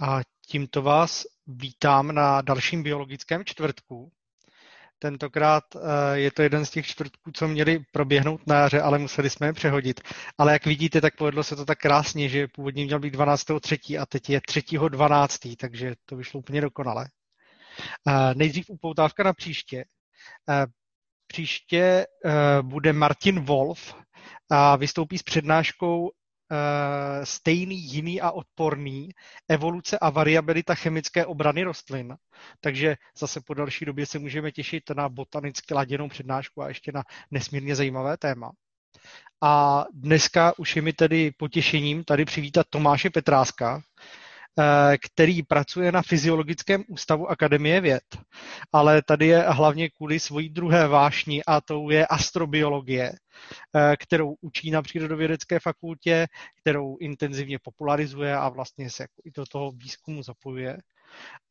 A tímto vás vítám na dalším biologickém čtvrtku. Tentokrát eh, je to jeden z těch čtvrtků, co měli proběhnout na jaře, ale museli jsme je přehodit. Ale jak vidíte, tak povedlo se to tak krásně, že původně měl být 12.3. a teď je 3.12., takže to vyšlo úplně dokonale. Eh, nejdřív upoutávka na příště. Eh, příště bude Martin Wolf a vystoupí s přednáškou stejný, jiný a odporný, evoluce a variabilita chemické obrany rostlin. Takže zase po další době se můžeme těšit na botanicky laděnou přednášku a ještě na nesmírně zajímavé téma. A dneska už je mi tedy potěšením tady přivítat Tomáše Petráska, Eh, který pracuje na Fyziologickém ústavu Akademie věd, ale tady je hlavně kvůli svojí druhé vášni a to je astrobiologie, eh, kterou učí na Přírodovědecké fakultě, kterou intenzivně popularizuje a vlastně se jako i do toho výzkumu zapojuje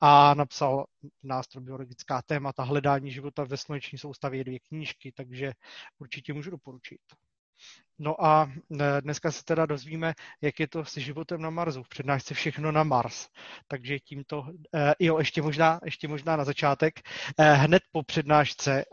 a napsal na astrobiologická témata hledání života ve sluneční soustavě dvě knížky, takže určitě můžu doporučit. No a e, dneska se teda dozvíme, jak je to s životem na Marsu. V přednášce všechno na Mars. Takže tímto, e, jo, ještě možná, ještě možná na začátek, e, hned po přednášce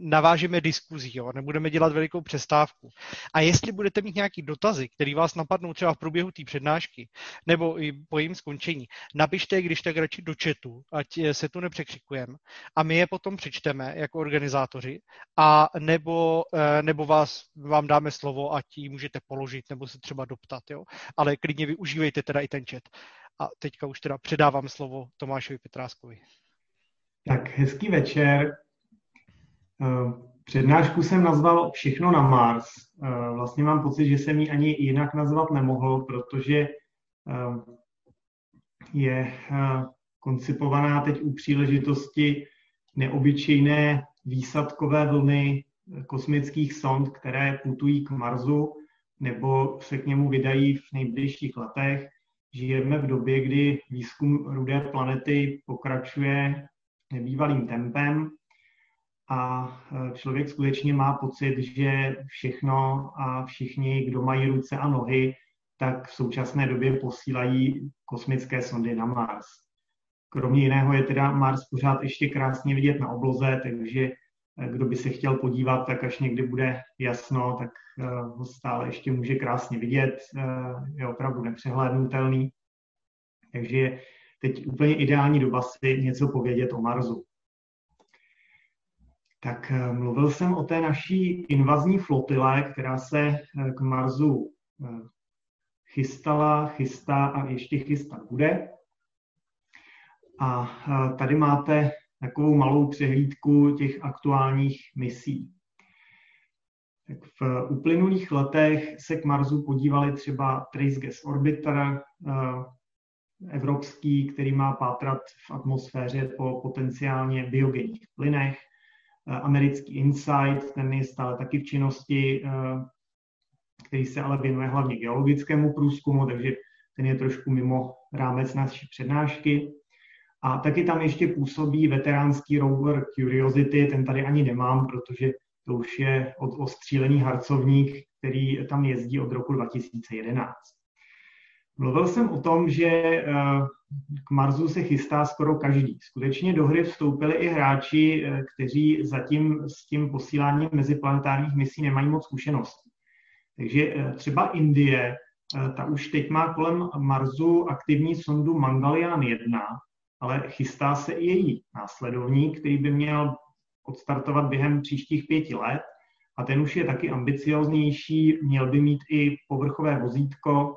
navážeme diskuzí, jo, nebudeme dělat velikou přestávku. A jestli budete mít nějaký dotazy, které vás napadnou třeba v průběhu té přednášky, nebo i po jejím skončení, napište je, když tak radši do chatu, ať se tu nepřekřikujeme. A my je potom přečteme jako organizátoři, a nebo, nebo vás, vám dáme slovo slovo a ti můžete položit nebo se třeba doptat, jo. Ale klidně využívejte teda i ten chat. A teďka už teda předávám slovo Tomášovi Petráskovi. Tak hezký večer. Eh, přednášku jsem nazval Všechno na Mars. Eh, vlastně mám pocit, že jsem ji ani jinak nazvat nemohl, protože eh, je koncipovaná teď u příležitosti neobyčejné výsadkové vlny kosmických sond, které putují k Marsu nebo se k němu vydají v nejbližších letech. Žijeme v době, kdy výzkum rudé planety pokračuje nebývalým tempem a e, člověk skutečně má pocit, že všechno a všichni, kdo mají ruce a nohy, tak v současné době posílají kosmické sondy na Mars. Kromě jiného je teda Mars pořád ještě krásně vidět na obloze, takže kdo by se chtěl podívat, tak až někdy bude jasno, tak eh, ho stále ještě může krásně vidět, eh, je opravdu nepřehlédnutelný. Takže je teď úplně ideální doba si něco povědět o Marsu. Tak eh, mluvil jsem o té naší invazní flotile, která se k Marsu chystala, chystá a ještě chystat bude. A tady máte takovou malou přehlídku těch aktuálních misí. Tak v uplynulých letech se k Marsu podívali třeba Trace Gas Orbiter, eh, evropský, který má pátrat v atmosféře po potenciálně biogenních plynech, eh, americký InSight, ten je stále taky v činnosti, eh, který se ale věnuje hlavně geologickému průzkumu, takže ten je trošku mimo rámec naší přednášky. A taky tam ještě působí veteránský rover Curiosity, ten tady ani nemám, protože to už je od ostřílený harcovník, který tam jezdí od roku 2011. Mluvil jsem o tom, že eh, k Marsu se chystá skoro každý. Skutečně do hry vstoupili i hráči, eh, kteří zatím s tím posíláním meziplanetárních misí nemají moc zkušeností. Takže eh, třeba Indie, ta už teď má kolem Marsu aktivní sondu Mangalian 1, ale chystá se i její následovník, který by měl odstartovat během příštích pěti let a ten už je taky ambicioznější, měl by mít i povrchové vozítko,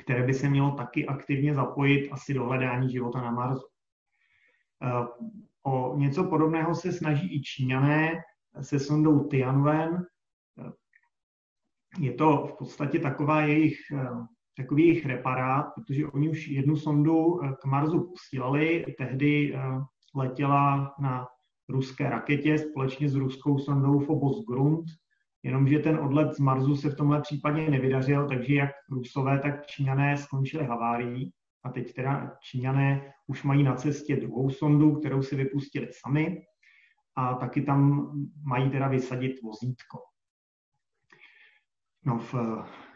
které by se mělo taky aktivně zapojit asi do hledání života na Marsu. Eh, o něco podobného se snaží i Číňané se sondou Tianwen. Eh, je to v podstatě taková jejich eh, takový jejich reparát, protože oni už jednu sondu eh, k Marsu posílali, tehdy eh, letěla na ruské raketě společně s ruskou sondou Phobos Grunt, jenomže ten odlet z Marsu se v tomhle případě nevydařil, takže jak Rusové, tak Číňané skončili havárií. A teď teda Číňané už mají na cestě druhou sondu, kterou si vypustili sami. A taky tam mají teda vysadit vozítko. No, v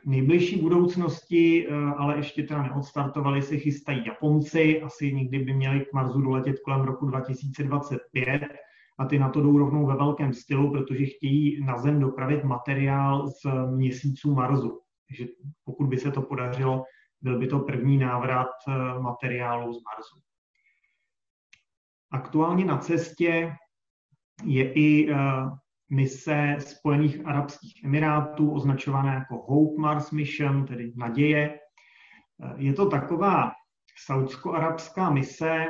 nejbližší budoucnosti, ale ještě teda neodstartovali, se chystají Japonci, asi někdy by měli k Marsu doletět kolem roku 2025 a ty na to jdou rovnou ve velkém stylu, protože chtějí na Zem dopravit materiál z měsíců Marsu. Takže pokud by se to podařilo, byl by to první návrat eh, materiálu z Marsu. Aktuálně na cestě je i eh, mise Spojených Arabských Emirátů, označovaná jako Hope Mars Mission, tedy naděje. Eh, je to taková saudsko-arabská mise,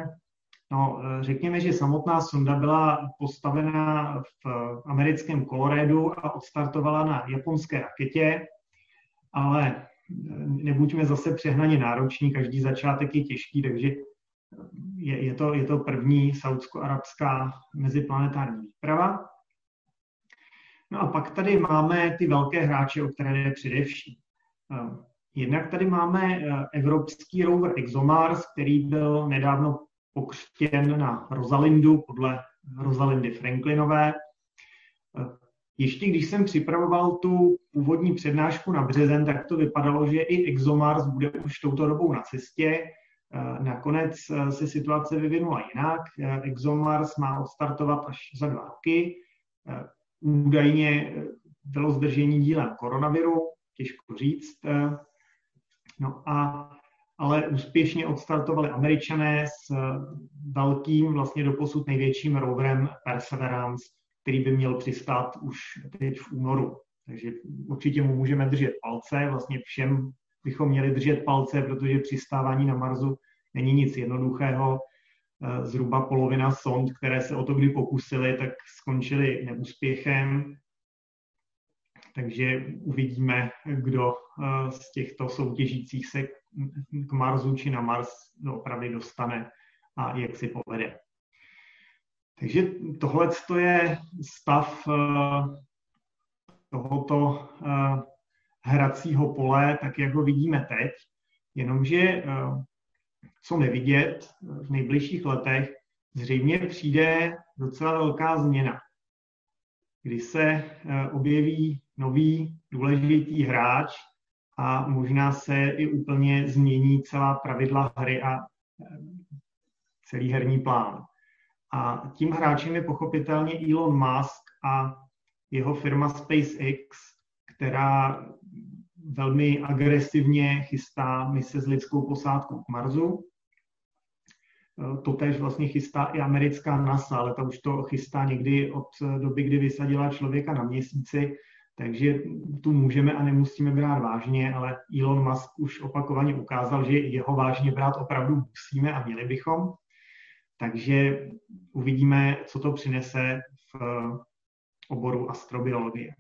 No, řekněme, že samotná sonda byla postavena v americkém Kolorédu a odstartovala na japonské raketě, ale nebuďme zase přehnaně nároční, každý začátek je těžký, takže je, je, to, je to první saudsko-arabská meziplanetární výprava. No a pak tady máme ty velké hráče, o které jde především. Jednak tady máme evropský rover ExoMars, který byl nedávno pokřtěn na Rosalindu podle Rosalindy Franklinové. Ještě když jsem připravoval tu původní přednášku na březen, tak to vypadalo, že i ExoMars bude už touto dobou na cestě. Nakonec se situace vyvinula jinak. ExoMars má odstartovat až za dva roky. Údajně bylo zdržení dílem koronaviru, těžko říct. No a ale úspěšně odstartovali američané s velkým, vlastně doposud největším roverem Perseverance, který by měl přistát už teď v únoru. Takže určitě mu můžeme držet palce, vlastně všem bychom měli držet palce, protože přistávání na Marsu není nic jednoduchého. Zhruba polovina sond, které se o to kdy pokusili, tak skončily neúspěchem. Takže uvidíme, kdo z těchto soutěžících se k Marsu či na Mars opravdu dostane a jak si povede. Takže tohle je stav tohoto hracího pole, tak jak ho vidíme teď, jenomže co nevidět v nejbližších letech, zřejmě přijde docela velká změna, kdy se objeví nový důležitý hráč a možná se i úplně změní celá pravidla hry a celý herní plán. A tím hráčem je pochopitelně Elon Musk a jeho firma SpaceX, která velmi agresivně chystá mise s lidskou posádkou k Marsu. To tež vlastně chystá i americká NASA, ale ta už to chystá někdy od doby, kdy vysadila člověka na měsíci, takže tu můžeme a nemusíme brát vážně, ale Elon Musk už opakovaně ukázal, že jeho vážně brát opravdu musíme a měli bychom. Takže uvidíme, co to přinese v oboru astrobiologie.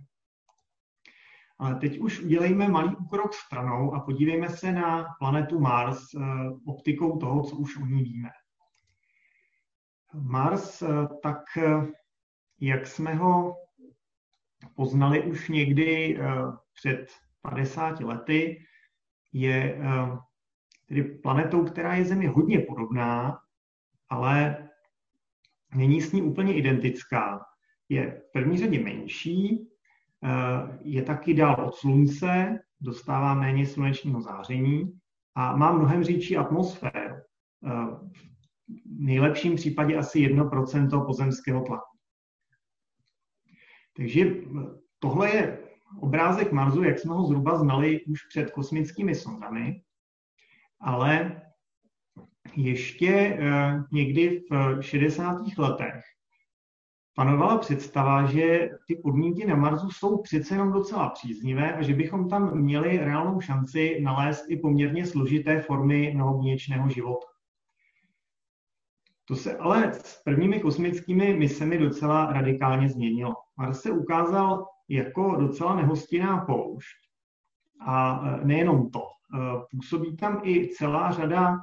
Ale teď už udělejme malý úkrok stranou a podívejme se na planetu Mars eh, optikou toho, co už o ní víme. Mars, eh, tak eh, jak jsme ho poznali už někdy před 50 lety, je tedy planetou, která je Zemi hodně podobná, ale není s ní úplně identická. Je v první řadě menší, eh, je taky dál od slunce, dostává méně slunečního záření a má mnohem říčí atmosféru. Eh, v nejlepším případě asi 1% pozemského tlaku. Takže tohle je obrázek Marsu, jak jsme ho zhruba znali už před kosmickými sondami, ale ještě eh, někdy v 60. letech panovala představa, že ty podmínky na Marsu jsou přece jenom docela příznivé a že bychom tam měli reálnou šanci nalézt i poměrně složité formy mnohobuněčného života. To se ale s prvními kosmickými misemi docela radikálně změnilo. Mars se ukázal jako docela nehostinná poušť. A eh, nejenom to. Eh, působí tam i celá řada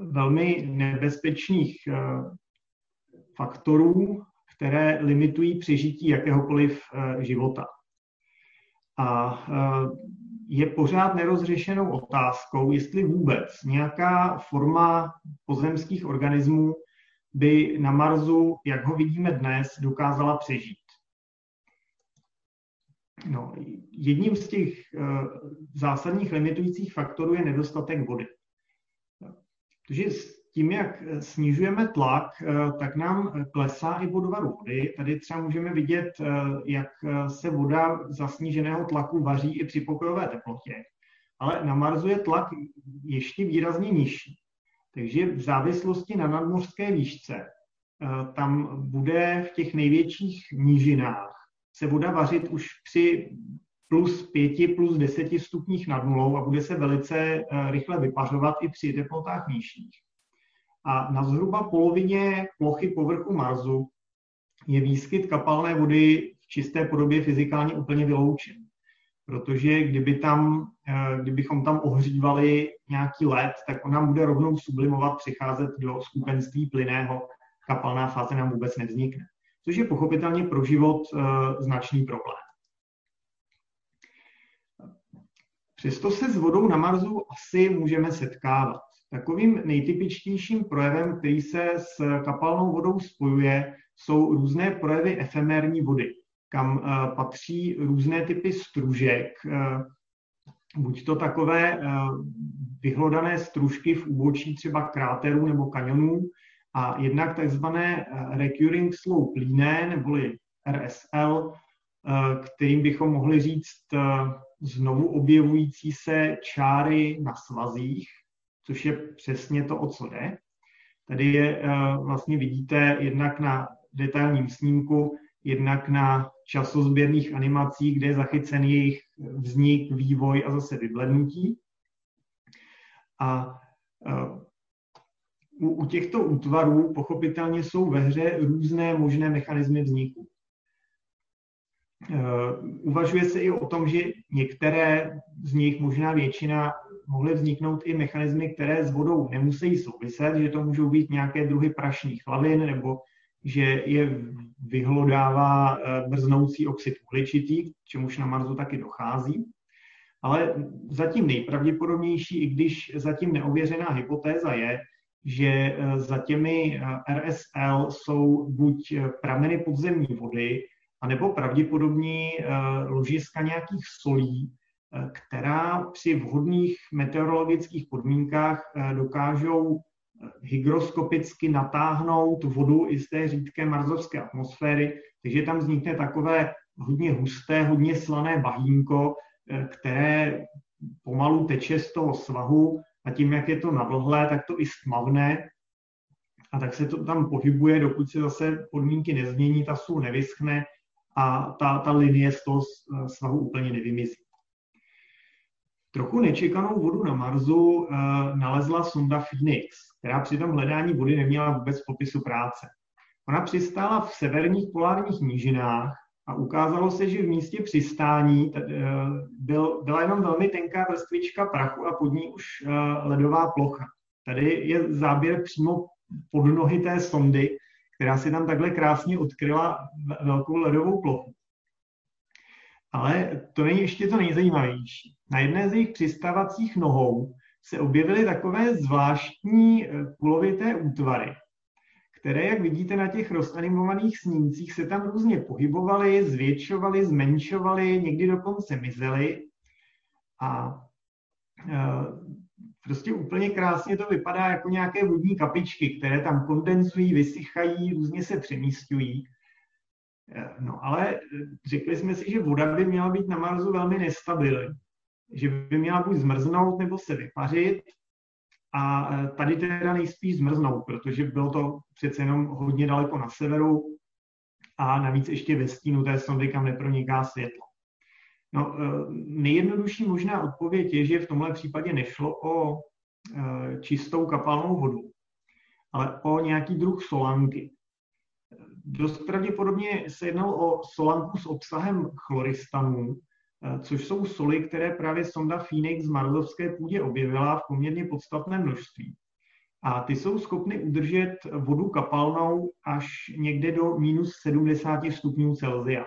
velmi nebezpečných faktorů, které limitují přežití jakéhokoliv života. A je pořád nerozřešenou otázkou, jestli vůbec nějaká forma pozemských organismů by na Marsu, jak ho vidíme dnes, dokázala přežít. No, jedním z těch uh, zásadních limitujících faktorů je nedostatek vody. Protože tím, jak snižujeme tlak, uh, tak nám klesá i vodová vody. Tady třeba můžeme vidět, jak se voda za sníženého tlaku vaří i při pokojové teplotě. Ale na Marsu je tlak ještě výrazně nižší. Takže v závislosti na nadmořské výšce tam bude v těch největších nížinách se voda vařit už při plus 5, plus 10 stupních nad nulou a bude se velice eh, rychle vypařovat i při teplotách nižších. A na zhruba polovině plochy povrchu Marsu je výskyt kapalné vody v čisté podobě fyzikálně úplně vyloučen. Protože kdyby tam, eh, kdybychom tam ohřívali nějaký led, tak on nám bude rovnou sublimovat, přicházet do skupenství plyného, kapalná fáze nám vůbec nevznikne což je pochopitelně pro život uh, značný problém. Přesto se s vodou na Marsu asi můžeme setkávat. Takovým nejtypičtějším projevem, který se s kapalnou vodou spojuje, jsou různé projevy efemérní vody, kam uh, patří různé typy stružek, uh, buď to takové vyhlodané stružky v úbočí třeba kráterů nebo kanionů, a jednak takzvané eh, recurring slope liné, neboli RSL, eh, kterým bychom mohli říct eh, znovu objevující se čáry na svazích, což je přesně to, o co jde. Tady je vlastně vidíte jednak na detailním snímku, jednak na časozběrných animacích, kde je zachycen jejich vznik, vývoj a zase vyblednutí. A u, u těchto útvarů pochopitelně jsou ve hře různé možné mechanismy vzniku. Uh, uvažuje se i o tom, že některé z nich, možná většina, mohly vzniknout i mechanismy, které s vodou nemusí souviset, že to můžou být nějaké druhy prašních lavin, nebo že je vyhlodává brznoucí uh, oxid uhličitý, čemuž na Marsu taky dochází. Ale zatím nejpravděpodobnější, i když zatím neověřená hypotéza je, že eh, za těmi eh, RSL jsou buď eh, prameny podzemní vody, anebo pravděpodobně ložiska nějakých solí, která při vhodných meteorologických podmínkách dokážou hygroskopicky natáhnout vodu i z té řídké marzovské atmosféry, takže tam vznikne takové hodně husté, hodně slané bahínko, které pomalu teče z toho svahu a tím, jak je to navlhlé, tak to i stmavne a tak se to tam pohybuje, dokud se zase podmínky nezmění, ta sůl nevyschne a ta, ta linie z toho svahu úplně nevymizí. Trochu nečekanou vodu na Marsu uh, nalezla sonda Phoenix, která při tom hledání vody neměla vůbec popisu práce. Ona přistála v severních polárních nížinách a ukázalo se, že v místě přistání eh, byl, byla jenom velmi tenká vrstvička prachu a pod ní už eh, ledová plocha. Tady je záběr přímo pod nohy té sondy, která si tam takhle krásně odkryla velkou ledovou plochu. Ale to není ještě to nejzajímavější. Na jedné z jejich přistávacích nohou se objevily takové zvláštní eh, kulovité útvary, které, jak vidíte na těch rozanimovaných snímcích, se tam různě pohybovaly, zvětšovaly, zmenšovaly, někdy dokonce mizely. A e, prostě úplně krásně to vypadá jako nějaké vodní kapičky, které tam kondenzují, vysychají, různě se přemístují. E, no ale řekli jsme si, že voda by měla být na Marsu velmi nestabilní. Že by měla buď zmrznout nebo se vypařit, a e, tady teda nejspíš zmrznou, protože bylo to přece jenom hodně daleko na severu a navíc ještě ve stínu té sondy, kam neproniká světlo. No, nejjednodušší možná odpověď je, že v tomhle případě nešlo o čistou kapalnou vodu, ale o nějaký druh solanky. Dost pravděpodobně se jednalo o solanku s obsahem chloristanů, Eh, což jsou soli, které právě sonda Phoenix z marzovské půdě objevila v poměrně podstatné množství. A ty jsou schopny udržet vodu kapalnou až někde do minus 70 stupňů Celsia.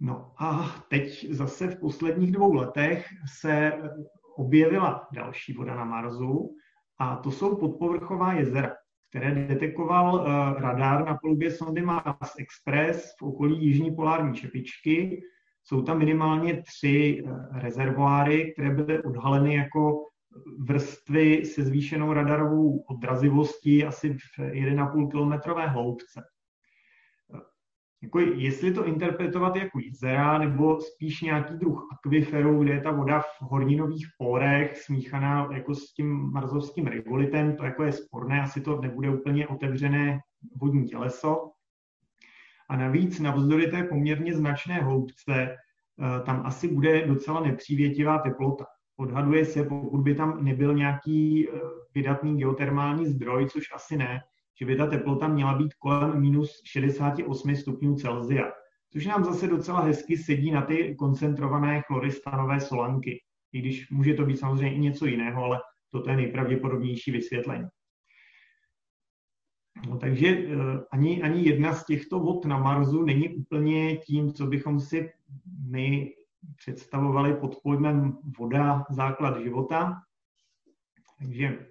No a teď zase v posledních dvou letech se objevila další voda na Marsu a to jsou podpovrchová jezera. Které detekoval radar na palubě sondy Mars Express v okolí jižní polární čepičky. Jsou tam minimálně tři rezervoáry, které byly odhaleny jako vrstvy se zvýšenou radarovou odrazivostí asi v 1,5 kilometrové hloubce. Jako jestli to interpretovat jako jezera, nebo spíš nějaký druh akviferu, kde je ta voda v horninových pórech smíchaná jako s tím marzovským regolitem, to jako je sporné, asi to nebude úplně otevřené vodní těleso. A navíc navzdory té poměrně značné hloubce, eh, tam asi bude docela nepřívětivá teplota. Odhaduje se, pokud by tam nebyl nějaký eh, vydatný geotermální zdroj, což asi ne, že by ta teplota měla být kolem minus 68 stupňů Celsia, což nám zase docela hezky sedí na ty koncentrované chloristanové solanky, i když může to být samozřejmě i něco jiného, ale toto je nejpravděpodobnější vysvětlení. No, takže eh, ani, ani jedna z těchto vod na Marsu není úplně tím, co bychom si my představovali pod pojmem voda základ života. Takže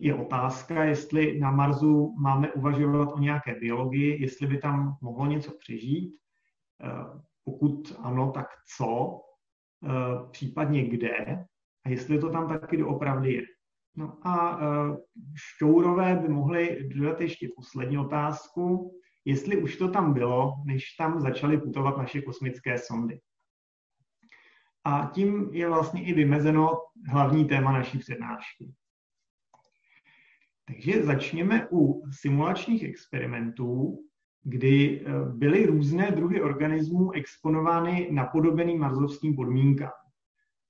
je otázka, jestli na Marsu máme uvažovat o nějaké biologii, jestli by tam mohlo něco přežít. Eh, pokud ano, tak co, eh, případně kde a jestli to tam taky doopravdy je. No a eh, šťourové by mohli dodat ještě poslední otázku, jestli už to tam bylo, než tam začaly putovat naše kosmické sondy. A tím je vlastně i vymezeno hlavní téma naší přednášky. Takže začněme u simulačních experimentů, kdy eh, byly různé druhy organismů exponovány napodobeným marzovským podmínkám.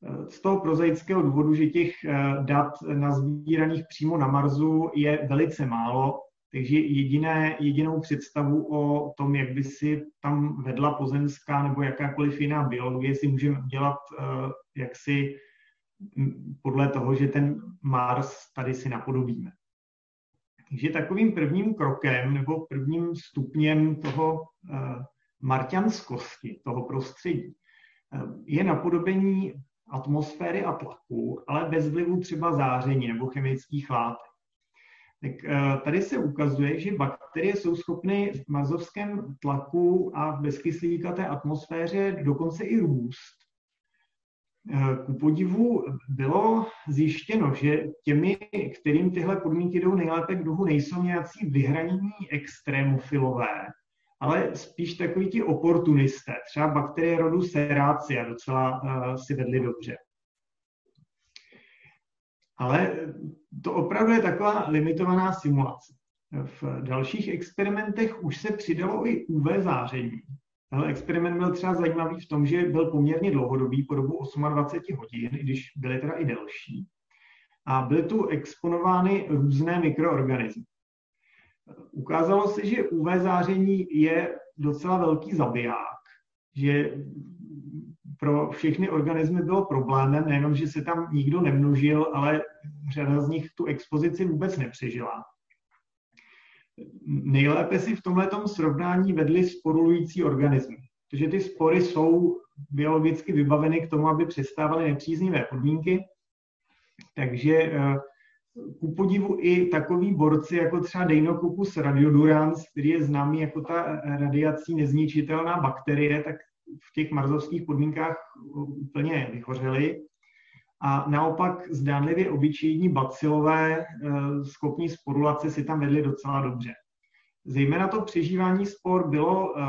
Eh, z toho prozaického důvodu, že těch eh, dat nazbíraných přímo na Marsu je velice málo, takže jediné, jedinou představu o tom, jak by si tam vedla pozemská nebo jakákoliv jiná biologie, si můžeme dělat jaksi podle toho, že ten Mars tady si napodobíme. Takže takovým prvním krokem nebo prvním stupněm toho uh, marťanskosti, toho prostředí, uh, je napodobení atmosféry a tlaku, ale bez vlivu třeba záření nebo chemických látek. Tak uh, tady se ukazuje, že bakterie jsou schopny v mazovském tlaku a v bezkyslíkaté atmosféře dokonce i růst. Eh, ku podivu bylo zjištěno, že těmi, kterým tyhle podmínky jdou nejlépe k duhu, nejsou nějací vyhranění extrémofilové, ale spíš takový ti oportunisté. Třeba bakterie rodu Serratia docela uh, si vedly dobře. Ale to opravdu je taková limitovaná simulace. V dalších experimentech už se přidalo i UV záření, Tenhle experiment byl třeba zajímavý v tom, že byl poměrně dlouhodobý, po dobu 28 hodin, i když byly teda i delší. A byly tu exponovány různé mikroorganismy. Ukázalo se, že UV záření je docela velký zabiják, že pro všechny organismy bylo problémem, nejenom, že se tam nikdo nemnožil, ale řada z nich tu expozici vůbec nepřežila nejlépe si v tomto srovnání vedly sporulující organismy, protože ty spory jsou biologicky vybaveny k tomu, aby přestávaly nepříznivé podmínky, takže eh, ku podivu i takový borci jako třeba Deinococcus radiodurans, který je známý jako ta radiací nezničitelná bakterie, tak v těch marzovských podmínkách úplně vyhořeli a naopak zdánlivě obyčejní bacilové eh, schopní sporulace si tam vedli docela dobře. Zejména to přežívání spor bylo eh,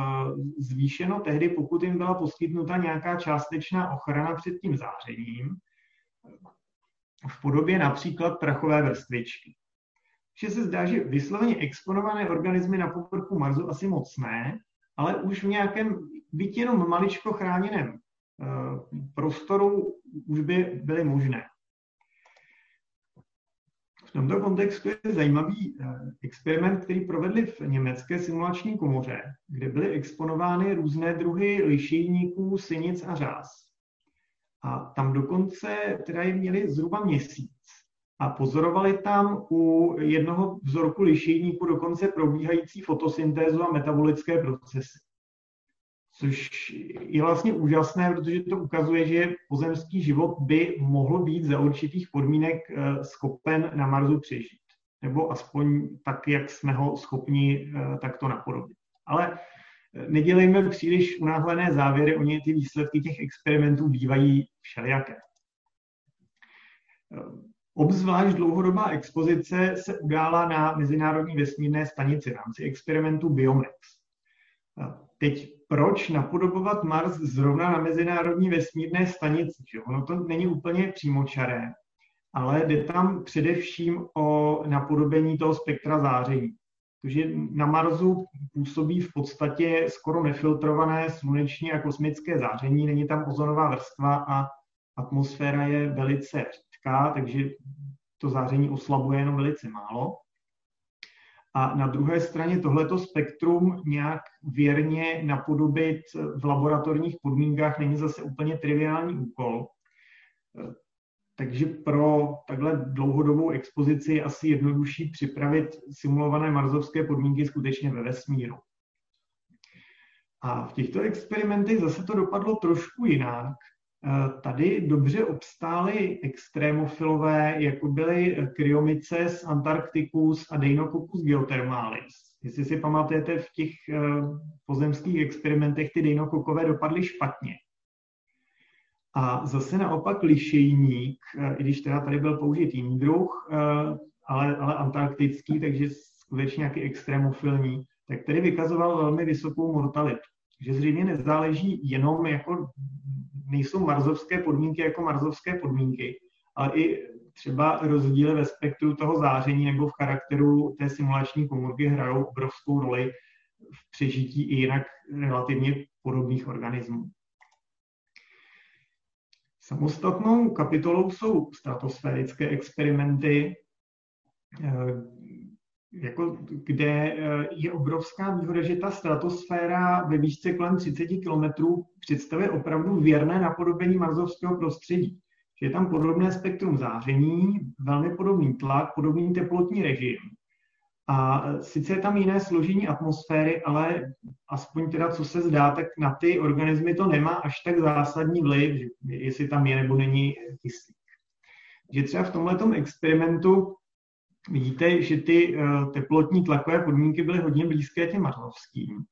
zvýšeno tehdy, pokud jim byla poskytnuta nějaká částečná ochrana před tím zářením, v podobě například prachové vrstvičky. Že se zdá, že vysloveně exponované organismy na povrchu Marsu asi moc ne, ale už v nějakém byť jenom maličko chráněném Eh, prostoru už by byly možné. V tomto kontextu je zajímavý eh, experiment, který provedli v německé simulační komoře, kde byly exponovány různé druhy lišejníků, synic a řáz. A tam dokonce teda je měli zhruba měsíc. A pozorovali tam u jednoho vzorku lišejníku dokonce probíhající fotosyntézu a metabolické procesy což je vlastně úžasné, protože to ukazuje, že pozemský život by mohl být za určitých podmínek eh, schopen na Marsu přežít. nebo aspoň tak, jak jsme ho schopni takto napodobit. Ale nedělejme příliš unáhlené závěry, oni ty výsledky těch experimentů bývají všelijaké. Obzvlášť dlouhodobá expozice se udála na Mezinárodní vesmírné stanici v rámci experimentu Biomex. Teď proč napodobovat Mars zrovna na Mezinárodní vesmírné stanici? Že ono to není úplně přímočaré, ale jde tam především o napodobení toho spektra záření. Takže na Marsu působí v podstatě skoro nefiltrované sluneční a kosmické záření, není tam ozonová vrstva a atmosféra je velice řídká, takže to záření oslabuje jenom velice málo. A na druhé straně tohleto spektrum nějak věrně napodobit v laboratorních podmínkách není zase úplně triviální úkol. Takže pro takhle dlouhodobou expozici je asi jednodušší připravit simulované marzovské podmínky skutečně ve vesmíru. A v těchto experimentech zase to dopadlo trošku jinak. Eh, tady dobře obstály extrémofilové, jako byly Cryomyces antarcticus a Deinococcus geothermalis. Jestli si pamatujete, v těch eh, pozemských experimentech ty dejnokokové dopadly špatně. A zase naopak lišejník, eh, i když teda tady byl použit jiný druh, ale, ale antarktický, takže skutečně nějaký extrémofilní, tak tady vykazoval velmi vysokou mortalitu. Že zřejmě nezáleží jenom jako nejsou marzovské podmínky jako marzovské podmínky, ale i třeba rozdíly ve spektru toho záření nebo v charakteru té simulační komórky hrajou obrovskou roli v přežití i jinak relativně podobných organismů. Samostatnou kapitolou jsou stratosférické experimenty, jako, kde eh, je obrovská výhoda, že ta stratosféra ve výšce kolem 30 km představuje opravdu věrné napodobení marzovského prostředí. Že je tam podobné spektrum záření, velmi podobný tlak, podobný teplotní režim. A sice je tam jiné složení atmosféry, ale aspoň teda, co se zdá, tak na ty organismy to nemá až tak zásadní vliv, jestli tam je nebo není kyslík. Že třeba v tomto experimentu vidíte, že ty eh, teplotní tlakové podmínky byly hodně blízké těm mařovským.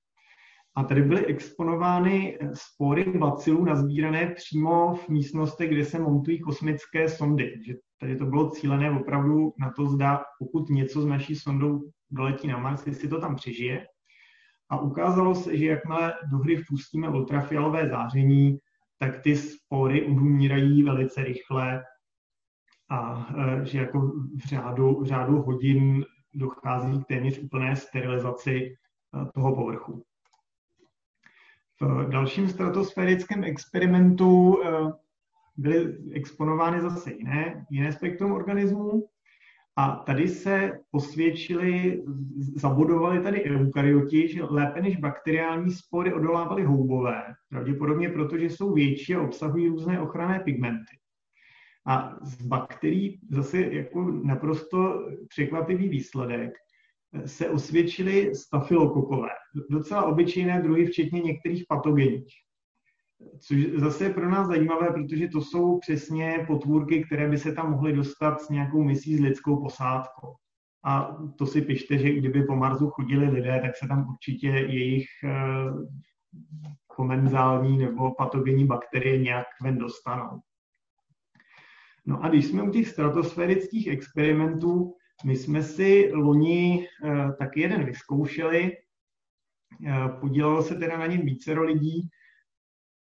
A tady byly exponovány spory bacilů nazbírané přímo v místnostech, kde se montují kosmické sondy. Že tady to bylo cílené opravdu na to, zda pokud něco s naší sondou doletí na Mars, jestli to tam přežije. A ukázalo se, že jakmile do hry vpustíme ultrafialové záření, tak ty spory umírají velice rychle a e, že jako v řádu, v řádu hodin dochází k téměř úplné sterilizaci e, toho povrchu. V dalším stratosférickém experimentu e, byly exponovány zase jiné, jiné spektrum organismů a tady se posvědčili, zabudovali tady eukarioti, že lépe než bakteriální spory odolávaly houbové, pravděpodobně proto, že jsou větší a obsahují různé ochranné pigmenty. A z bakterií zase jako naprosto překvapivý výsledek se osvědčily stafilokokové, docela obyčejné druhy, včetně některých patogenních. Což zase je pro nás zajímavé, protože to jsou přesně potvůrky, které by se tam mohly dostat s nějakou misí s lidskou posádkou. A to si pište, že kdyby po Marsu chodili lidé, tak se tam určitě jejich eh, komenzální nebo patogenní bakterie nějak ven dostanou. No a když jsme u těch stratosférických experimentů, my jsme si loni uh, taky jeden vyzkoušeli, uh, podílelo se teda na něm vícero lidí,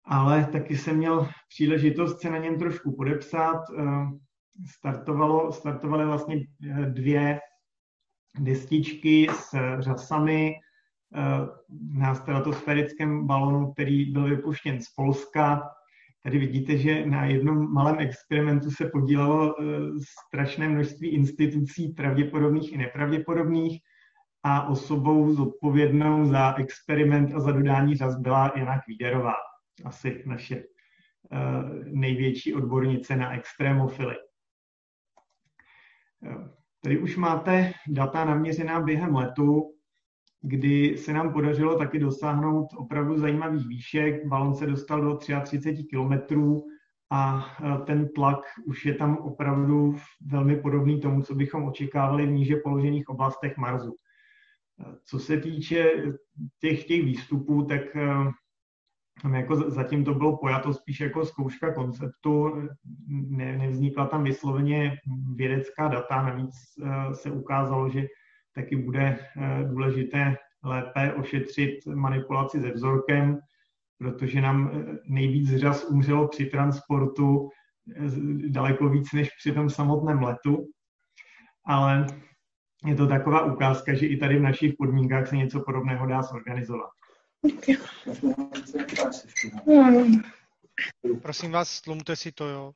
ale taky jsem měl příležitost se na něm trošku podepsat. Uh, startovalo, startovaly vlastně dvě destičky s řasami na stratosférickém balonu, který byl vypuštěn z Polska Tady vidíte, že na jednom malém experimentu se podílelo e, strašné množství institucí, pravděpodobných i nepravděpodobných, a osobou zodpovědnou za experiment a za dodání řas byla Jana Kvíderová, asi naše e, největší odbornice na extrémofily. E, tady už máte data naměřená během letu kdy se nám podařilo taky dosáhnout opravdu zajímavých výšek. Balon se dostal do 33 km a ten tlak už je tam opravdu velmi podobný tomu, co bychom očekávali v níže položených oblastech Marsu. Co se týče těch, těch výstupů, tak tam jako zatím to bylo pojato spíš jako zkouška konceptu, ne, nevznikla tam vysloveně vědecká data, navíc se ukázalo, že taky bude důležité lépe ošetřit manipulaci se vzorkem, protože nám eh, nejvíc řas umřelo při transportu, eh, daleko víc než při tom samotném letu. Ale je to taková ukázka, že i tady v našich podmínkách se něco podobného dá zorganizovat. Prosím vás, tlumte si to, jo.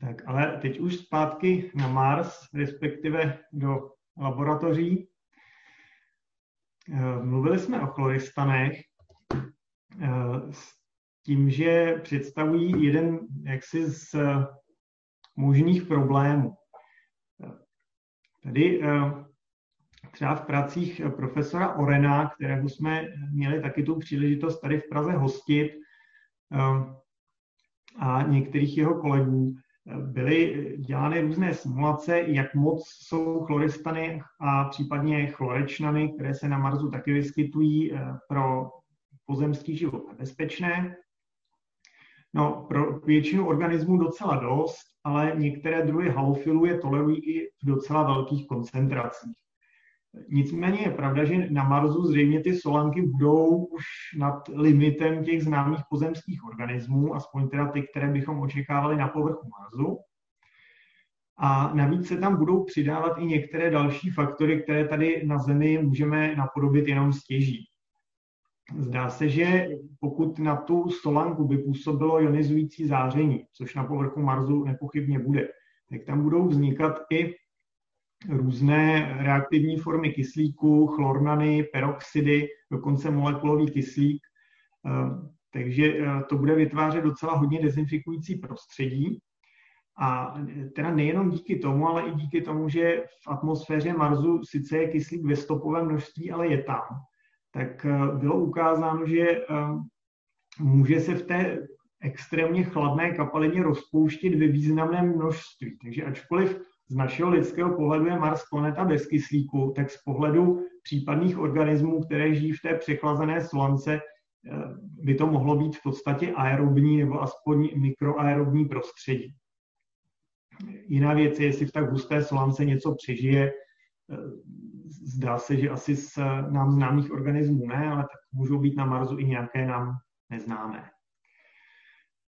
Tak, ale teď už zpátky na Mars, respektive do laboratoří. Eh, mluvili jsme o chloristanech eh, s tím, že představují jeden jaksi z možných problémů. Tady eh, třeba v pracích profesora Orena, kterého jsme měli taky tu příležitost tady v Praze hostit, a některých jeho kolegů, byly dělány různé simulace, jak moc jsou chloristany a případně chlorečnany, které se na Marsu taky vyskytují, eh, pro pozemský život nebezpečné. No, pro většinu organismů docela dost, ale některé druhy halofilů je tolerují i v docela velkých koncentracích. Nicméně je pravda, že na Marsu zřejmě ty solanky budou už nad limitem těch známých pozemských organismů, aspoň teda ty, které bychom očekávali na povrchu Marsu. A navíc se tam budou přidávat i některé další faktory, které tady na Zemi můžeme napodobit jenom stěží. Zdá se, že pokud na tu solanku by působilo ionizující záření, což na povrchu Marsu nepochybně bude, tak tam budou vznikat i různé reaktivní formy kyslíku, chlornany, peroxidy, dokonce molekulový kyslík. Eh, takže eh, to bude vytvářet docela hodně dezinfikující prostředí. A teda nejenom díky tomu, ale i díky tomu, že v atmosféře Marsu sice je kyslík ve stopovém množství, ale je tam, tak eh, bylo ukázáno, že může se v té extrémně chladné kapalině rozpouštět ve významném množství. Takže ačkoliv z našeho lidského pohledu je Mars planeta bez kyslíku, tak z pohledu případných organismů, které žijí v té přechlazené slunce, eh, by to mohlo být v podstatě aerobní nebo aspoň mikroaerobní prostředí. Jiná věc je, jestli v tak husté slance něco přežije. Eh, zdá se, že asi z nám známých organismů ne, ale tak můžou být na Marsu i nějaké nám neznámé.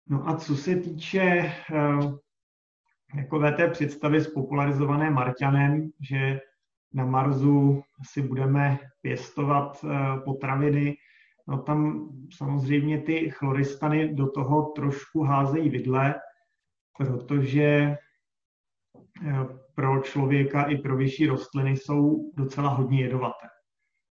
No a co se týče eh, takové té představy spopularizované Marťanem, že na Marsu si budeme pěstovat eh, potraviny, no tam samozřejmě ty chloristany do toho trošku házejí vidle, protože eh, pro člověka i pro vyšší rostliny jsou docela hodně jedovaté.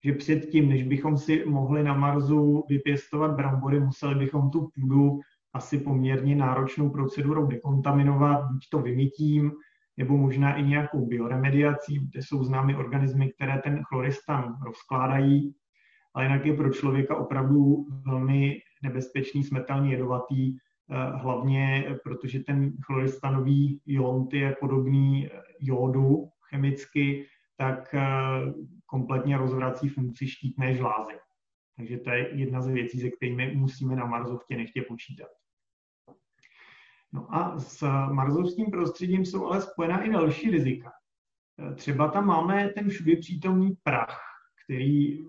Že předtím, než bychom si mohli na Marsu vypěstovat brambory, museli bychom tu půdu asi poměrně náročnou procedurou dekontaminovat, buď to vymytím, nebo možná i nějakou bioremediací, kde jsou známy organismy, které ten chloristan rozkládají, ale jinak je pro člověka opravdu velmi nebezpečný, smrtelně jedovatý, eh, hlavně protože ten chloristanový jont je podobný eh, jodu chemicky, tak eh, kompletně rozvrací funkci štítné žlázy. Takže to je jedna z věcí, se kterými musíme na Marsu chtě nechtě počítat. No a s marzovským prostředím jsou ale spojená i další rizika. Třeba tam máme ten všude přítomný prach, který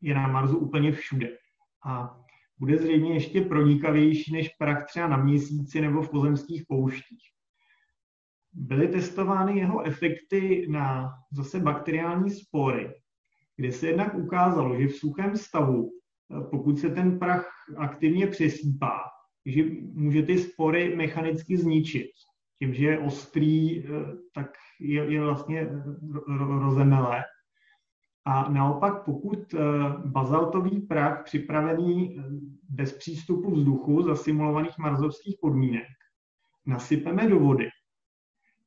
je na Marsu úplně všude. A bude zřejmě ještě pronikavější než prach třeba na měsíci nebo v pozemských pouštích. Byly testovány jeho efekty na zase bakteriální spory, kde se jednak ukázalo, že v suchém stavu, pokud se ten prach aktivně přesýpá, že může ty spory mechanicky zničit. Tím, že je ostrý, eh, tak je, je vlastně rozemelé. A naopak, pokud eh, bazaltový prach připravený eh, bez přístupu vzduchu za simulovaných marzovských podmínek nasypeme do vody,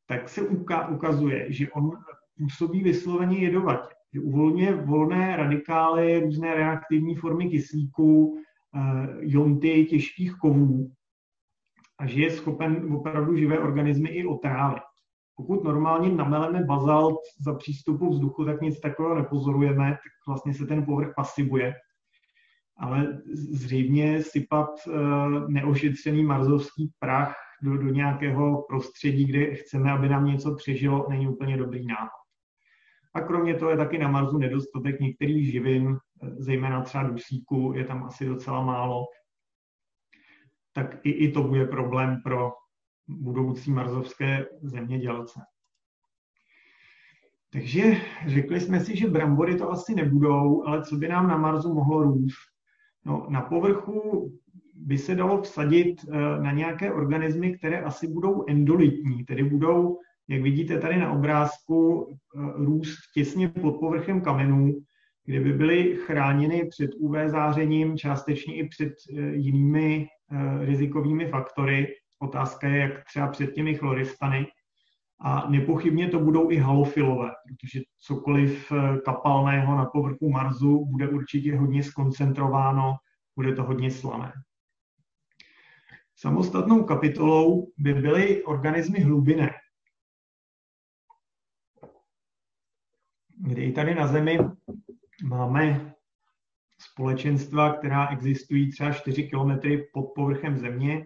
tak se ukazuje, že on působí vysloveně jedovatě, že uvolňuje volné radikály, různé reaktivní formy kyslíku, jonty těžkých kovů a že je schopen opravdu živé organismy i otrávit. Pokud normálně nameleme bazalt za přístupu vzduchu, tak nic takového nepozorujeme, tak vlastně se ten povrch pasivuje. Ale zřejmě sypat eh, neošetřený marzovský prach do, do nějakého prostředí, kde chceme, aby nám něco přežilo, není úplně dobrý nápad. A kromě toho je taky na Marsu nedostatek některých živin, eh, zejména třeba dusíku, je tam asi docela málo. Tak i, i to bude problém pro budoucí marzovské zemědělce. Takže řekli jsme si, že brambory to asi nebudou, ale co by nám na Marsu mohlo růst? No, na povrchu by se dalo vsadit eh, na nějaké organismy, které asi budou endolitní, tedy budou, jak vidíte tady na obrázku, eh, růst těsně pod povrchem kamenů, kde by byly chráněny před UV zářením, částečně i před eh, jinými rizikovými faktory. Otázka je, jak třeba před těmi chloristany. A nepochybně to budou i halofilové, protože cokoliv kapalného na povrchu Marsu bude určitě hodně skoncentrováno, bude to hodně slané. Samostatnou kapitolou by byly organismy hlubinné, kdy i tady na Zemi máme společenstva, která existují třeba 4 km pod povrchem Země.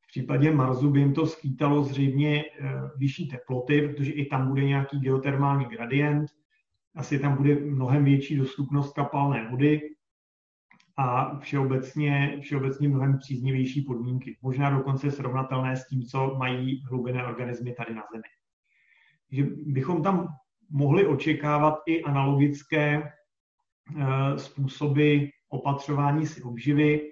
V případě Marsu by jim to skýtalo zřejmě eh, vyšší teploty, protože i tam bude nějaký geotermální gradient. Asi tam bude mnohem větší dostupnost kapalné vody a všeobecně, všeobecně mnohem příznivější podmínky. Možná dokonce srovnatelné s tím, co mají hlubinné organismy tady na Zemi. Že bychom tam mohli očekávat i analogické e, způsoby opatřování si obživy,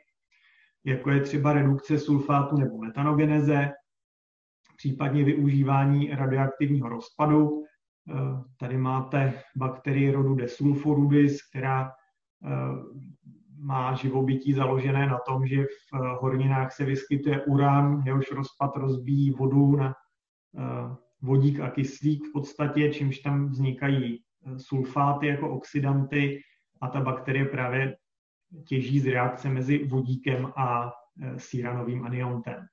jako je třeba redukce sulfátu nebo metanogeneze, případně využívání radioaktivního rozpadu. E, tady máte bakterii rodu Desulforubis, která e, má živobytí založené na tom, že v eh, horninách se vyskytuje uran, jehož rozpad rozbíjí vodu na eh, vodík a kyslík v podstatě, čímž tam vznikají eh, sulfáty jako oxidanty a ta bakterie právě těží z reakce mezi vodíkem a síranovým aniontem.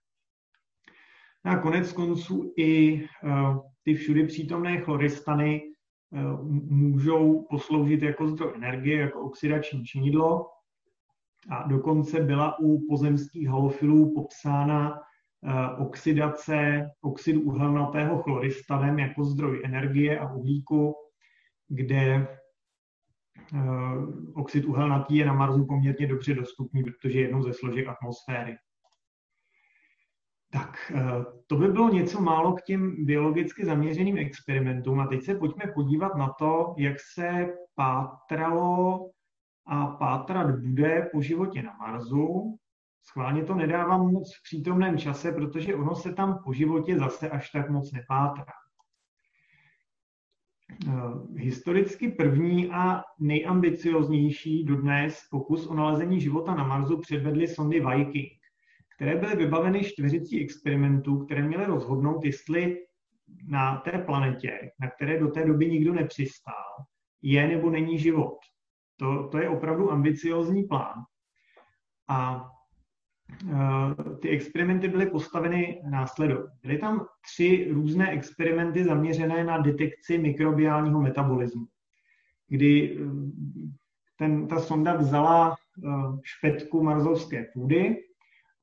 A konec konců i ty všudy přítomné chloristany můžou posloužit jako zdroj energie, jako oxidační činidlo a dokonce byla u pozemských halofilů popsána oxidace oxidu uhelnatého chloristavem jako zdroj energie a uhlíku, kde eh, oxid uhelnatý je na Marsu poměrně dobře dostupný, protože je jednou ze složek atmosféry. Tak, eh, to by bylo něco málo k těm biologicky zaměřeným experimentům. A teď se pojďme podívat na to, jak se pátralo a pátrat bude po životě na Marsu. Schválně to nedávám moc v přítomném čase, protože ono se tam po životě zase až tak moc nepátrá. Eh, historicky první a nejambicioznější dodnes pokus o nalezení života na Marsu předvedly sondy Viking, které byly vybaveny čtveřicí experimentů, které měly rozhodnout, jestli na té planetě, na které do té doby nikdo nepřistál, je nebo není život. To, to je opravdu ambiciozní plán. A ty experimenty byly postaveny následovně. Byly tam tři různé experimenty zaměřené na detekci mikrobiálního metabolismu, kdy e, ten, ta sonda vzala uh, špetku marzovské půdy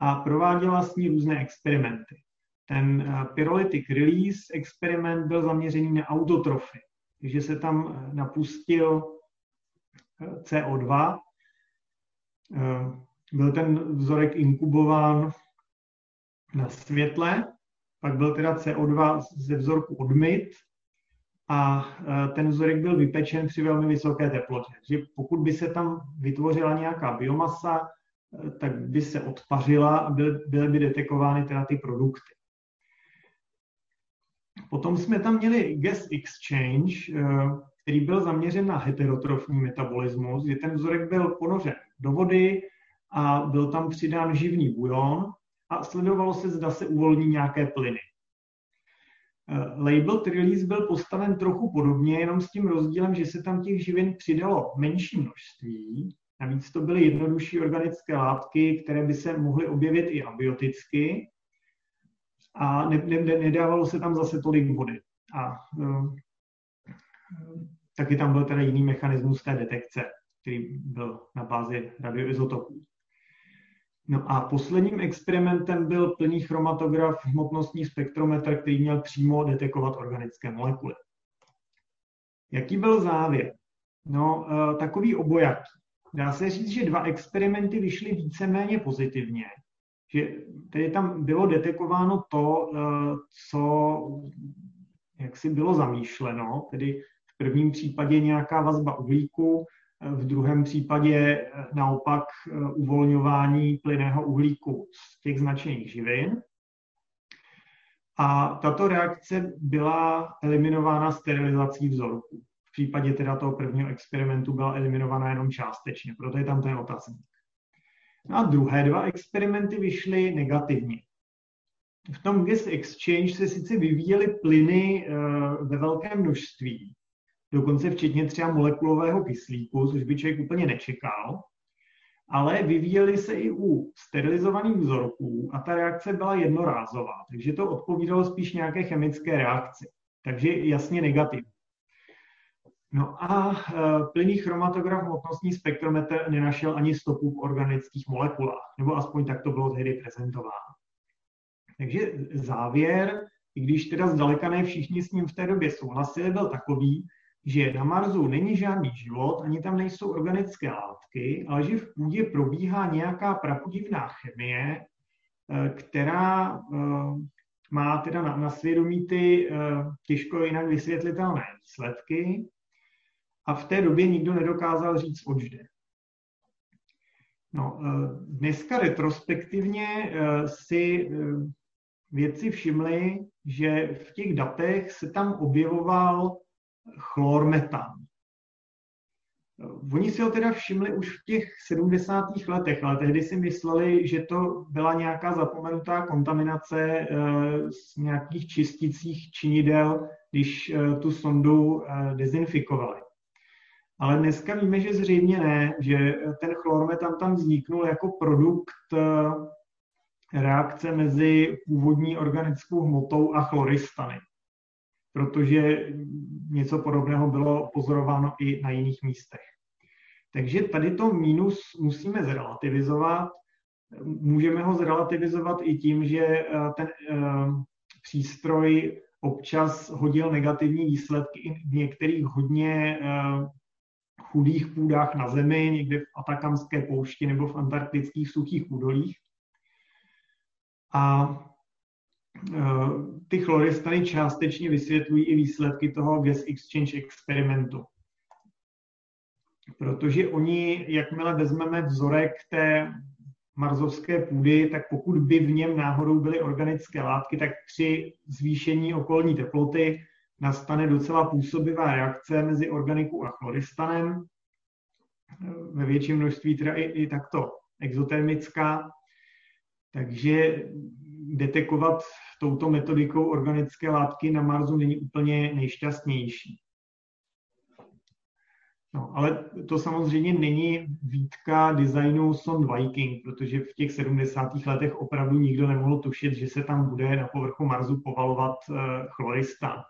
a prováděla s ní různé experimenty. Ten pyrolytic release experiment byl zaměřený na autotrofy, takže se tam napustil CO2. Byl ten vzorek inkubován na světle, pak byl teda CO2 ze vzorku odmyt a eh, ten vzorek byl vypečen při velmi vysoké teplotě. Takže pokud by se tam vytvořila nějaká biomasa, eh, tak by se odpařila a byly, byly by detekovány teda ty produkty. Potom jsme tam měli gas exchange, který byl zaměřen na heterotrofní metabolismus, kdy ten vzorek byl ponořen do vody a byl tam přidán živný bujon a sledovalo se, zda se uvolní nějaké plyny. Eh, labeled release byl postaven trochu podobně, jenom s tím rozdílem, že se tam těch živin přidalo menší množství Navíc to byly jednodušší organické látky, které by se mohly objevit i abioticky a ne, ne, nedávalo se tam zase tolik vody. A uh, taky tam byl teda jiný mechanismus té detekce, který byl na bázi radioizotopů. No a posledním experimentem byl plný chromatograf hmotnostní spektrometr, který měl přímo detekovat organické molekuly. Jaký byl závěr? No, uh, takový obojaký. Dá se říct, že dva experimenty vyšly víceméně pozitivně. Že tedy tam bylo detekováno to, uh, co jak si bylo zamýšleno, tedy v prvním případě nějaká vazba uhlíku, v druhém případě naopak uvolňování plynného uhlíku z těch značených živin. A tato reakce byla eliminována sterilizací vzorků. V případě teda toho prvního experimentu byla eliminována jenom částečně, proto je tam ten otazník. No a druhé dva experimenty vyšly negativně. V tom gas exchange se sice vyvíjely plyny eh, ve velkém množství, dokonce včetně třeba molekulového kyslíku, což by člověk úplně nečekal, ale vyvíjely se i u sterilizovaných vzorků a ta reakce byla jednorázová, takže to odpovídalo spíš nějaké chemické reakci, takže jasně negativní. No a e, plynný chromatograf hmotnostní spektrometr nenašel ani stopu v organických molekulách, nebo aspoň tak to bylo tehdy prezentováno. Takže závěr, i když teda zdaleka ne všichni s ním v té době souhlasili, byl takový, že na Marsu není žádný život, ani tam nejsou organické látky, ale že v půdě probíhá nějaká prapodivná chemie, e, která e, má teda na, svědomí ty těžko jinak vysvětlitelné výsledky a v té době nikdo nedokázal říct, oč jde. No, eh, dneska retrospektivně eh, si eh, vědci všimli, že v těch datech se tam objevoval chlormetan. Oni si ho teda všimli už v těch 70. letech, ale tehdy si mysleli, že to byla nějaká zapomenutá kontaminace z nějakých čisticích činidel, když tu sondu dezinfikovali. Ale dneska víme, že zřejmě ne, že ten chlormetan tam vzniknul jako produkt eh, reakce mezi původní organickou hmotou a chloristany. Protože něco podobného bylo pozorováno i na jiných místech. Takže tady to mínus musíme zrelativizovat. Můžeme ho zrelativizovat i tím, že eh, ten eh, přístroj občas hodil negativní výsledky i v některých hodně chudých půdách na zemi, někde v Atakamské poušti nebo v antarktických suchých údolích. A ty chloristany částečně vysvětlují i výsledky toho gas exchange experimentu. Protože oni, jakmile vezmeme vzorek té marzovské půdy, tak pokud by v něm náhodou byly organické látky, tak při zvýšení okolní teploty nastane docela působivá reakce mezi organikou a chloristanem, ve větším množství teda i, i takto exotermická, takže detekovat touto metodikou organické látky na Marsu není úplně nejšťastnější. No, ale to samozřejmě není výtka designu Sond Viking, protože v těch 70. letech opravdu nikdo nemohl tušit, že se tam bude na povrchu Marsu povalovat uh, chlorista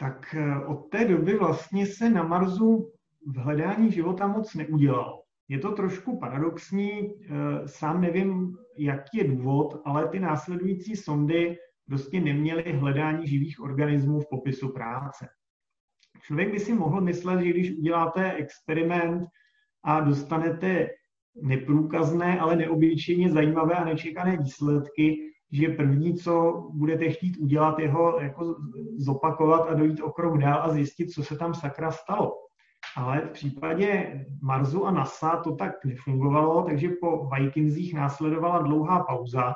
tak eh, od té doby vlastně se na Marsu v hledání života moc neudělalo. Je to trošku paradoxní, eh, sám nevím, jaký je důvod, ale ty následující sondy prostě neměly hledání živých organismů v popisu práce. Člověk by si mohl myslet, že když uděláte experiment a dostanete neprůkazné, ale neobyčejně zajímavé a nečekané výsledky, že první, co budete chtít udělat, je ho jako zopakovat a dojít o krok dál a zjistit, co se tam sakra stalo. Ale v případě Marsu a NASA to tak nefungovalo, takže po Vikingsích následovala dlouhá pauza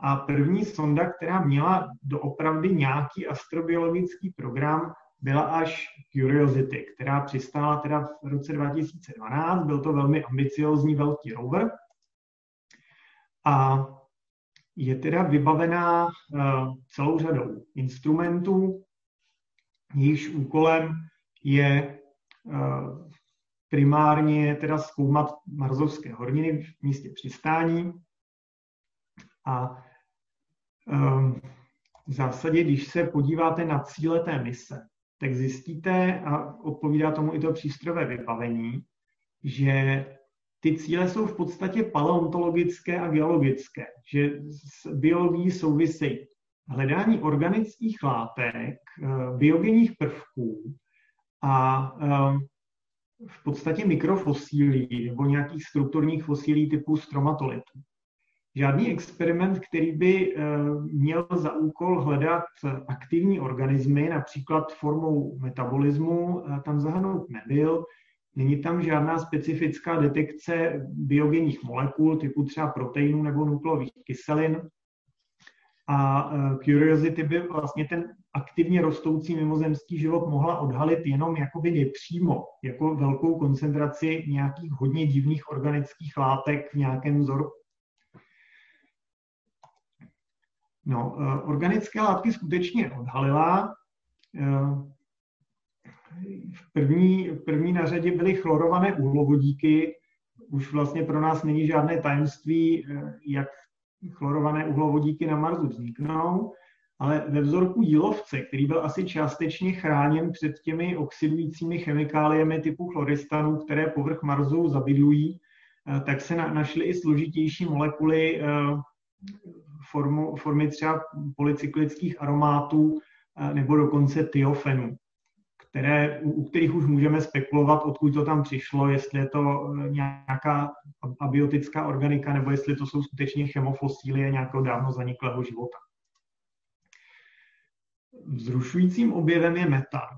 a první sonda, která měla doopravdy nějaký astrobiologický program, byla až Curiosity, která přistála teda v roce 2012. Byl to velmi ambiciozní velký rover. A je teda vybavená eh, celou řadou instrumentů, jejichž úkolem je primárně teda zkoumat marzovské horniny v místě přistání. A um, v zásadě, když se podíváte na cíle té mise, tak zjistíte, a odpovídá tomu i to přístrojové vybavení, že ty cíle jsou v podstatě paleontologické a geologické, že s biologií souvisejí hledání organických látek, eh, biogenních prvků a eh, v podstatě mikrofosílí nebo nějakých strukturních fosílí typu stromatolitů. Žádný experiment, který by eh, měl za úkol hledat aktivní organismy, například formou metabolismu, tam zahrnout nebyl. Není tam žádná specifická detekce biogenních molekul typu třeba proteinů nebo nukleových kyselin. A e, Curiosity by vlastně ten aktivně rostoucí mimozemský život mohla odhalit jenom jakoby nepřímo, jako velkou koncentraci nějakých hodně divných organických látek v nějakém vzorku. No, e, organické látky skutečně odhalila. E, v první, v první na řadě byly chlorované uhlovodíky. Už vlastně pro nás není žádné tajemství, jak chlorované uhlovodíky na Marsu vzniknou, ale ve vzorku jílovce, který byl asi částečně chráněn před těmi oxidujícími chemikáliemi typu chloristanu, které povrch Marsu zabydlují, eh, tak se našly i složitější molekuly eh, formu, formy třeba polycyklických aromátů eh, nebo dokonce tyofenů které, u kterých už můžeme spekulovat, odkud to tam přišlo, jestli je to nějaká abiotická organika, nebo jestli to jsou skutečně chemofosílie nějakého dávno zaniklého života. Vzrušujícím objevem je metan.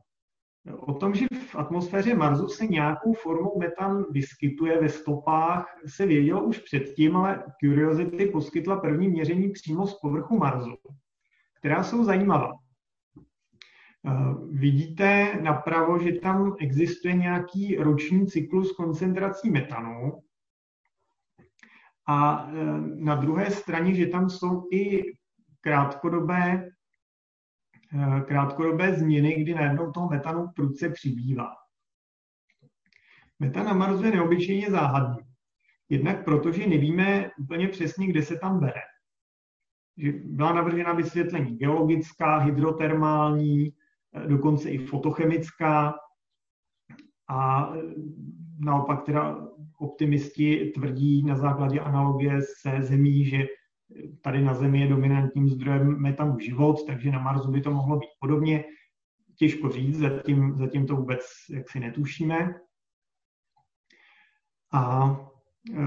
O tom, že v atmosféře Marsu se nějakou formou metan vyskytuje ve stopách, se vědělo už předtím, ale Curiosity poskytla první měření přímo z povrchu Marsu, která jsou zajímavá. Eh, vidíte napravo, že tam existuje nějaký roční cyklus koncentrací metanu a eh, na druhé straně, že tam jsou i krátkodobé, krátkodobé změny, kdy najednou toho metanu prudce přibývá. Metan na Marsu je neobyčejně záhadný. Jednak protože nevíme úplně přesně, kde se tam bere. Byla navržena vysvětlení geologická, hydrotermální, dokonce i fotochemická a naopak teda optimisti tvrdí na základě analogie se Zemí, že tady na Zemi je dominantním zdrojem metanu život, takže na Marsu by to mohlo být podobně. Těžko říct, zatím, zatím to vůbec jaksi netušíme. A e,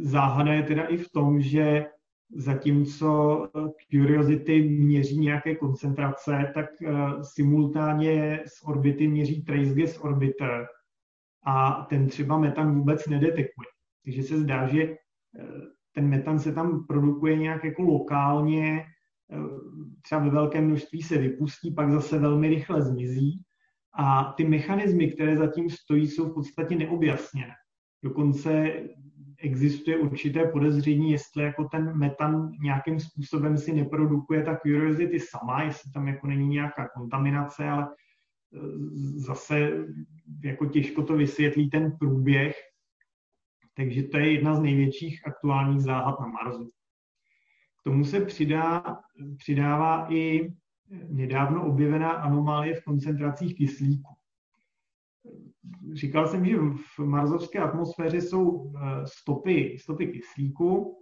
záhada je teda i v tom, že zatímco Curiosity měří nějaké koncentrace, tak uh, simultánně z orbity měří trace gas orbiter a ten třeba metan vůbec nedetekuje. Takže se zdá, že uh, ten metan se tam produkuje nějak jako lokálně, uh, třeba ve velkém množství se vypustí, pak zase velmi rychle zmizí a ty mechanismy, které zatím stojí, jsou v podstatě neobjasněné. Dokonce existuje určité podezření, jestli jako ten metan nějakým způsobem si neprodukuje ta curiosity sama, jestli tam jako není nějaká kontaminace, ale e, zase jako těžko to vysvětlí ten průběh. Takže to je jedna z největších aktuálních záhad na Marsu. K tomu se přidá, přidává i nedávno objevená anomálie v koncentracích kyslíku říkal jsem, že v marzovské atmosféře jsou eh, stopy, stopy kyslíku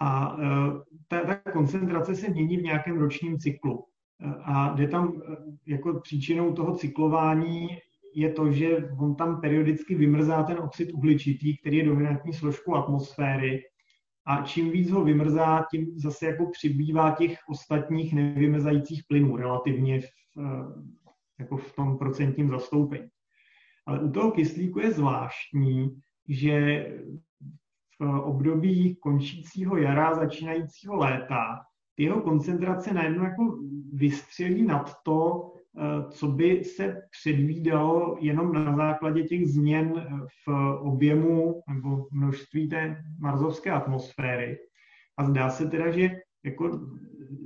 a eh, ta, ta koncentrace se mění v nějakém ročním cyklu. Eh, a jde tam jako příčinou toho cyklování je to, že on tam periodicky vymrzá ten oxid uhličitý, který je dominantní složkou atmosféry. A čím víc ho vymrzá, tím zase jako přibývá těch ostatních nevymrzajících plynů relativně v, jako v tom procentním zastoupení. Ale u toho kyslíku je zvláštní, že v období končícího jara, začínajícího léta, ty jeho koncentrace najednou jako vystřelí nad to, eh, co by se předvídalo jenom na základě těch změn v objemu nebo množství té marzovské atmosféry. A zdá se teda, že jako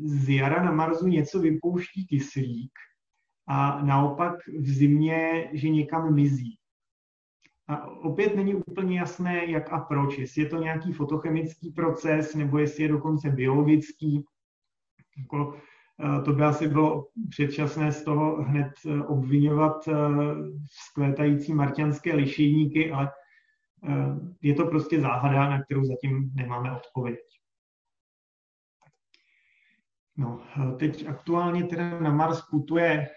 z jara na Marsu něco vypouští kyslík a naopak v zimě, že někam mizí. A opět není úplně jasné, jak a proč. Jestli je to nějaký fotochemický proces, nebo jestli je dokonce biologický. Jako, eh, to by asi bylo předčasné z toho hned eh, obvinovat skvětající marťanské lišejníky, ale je to prostě záhada, na kterou zatím nemáme odpověď. No, teď aktuálně teda na Mars putuje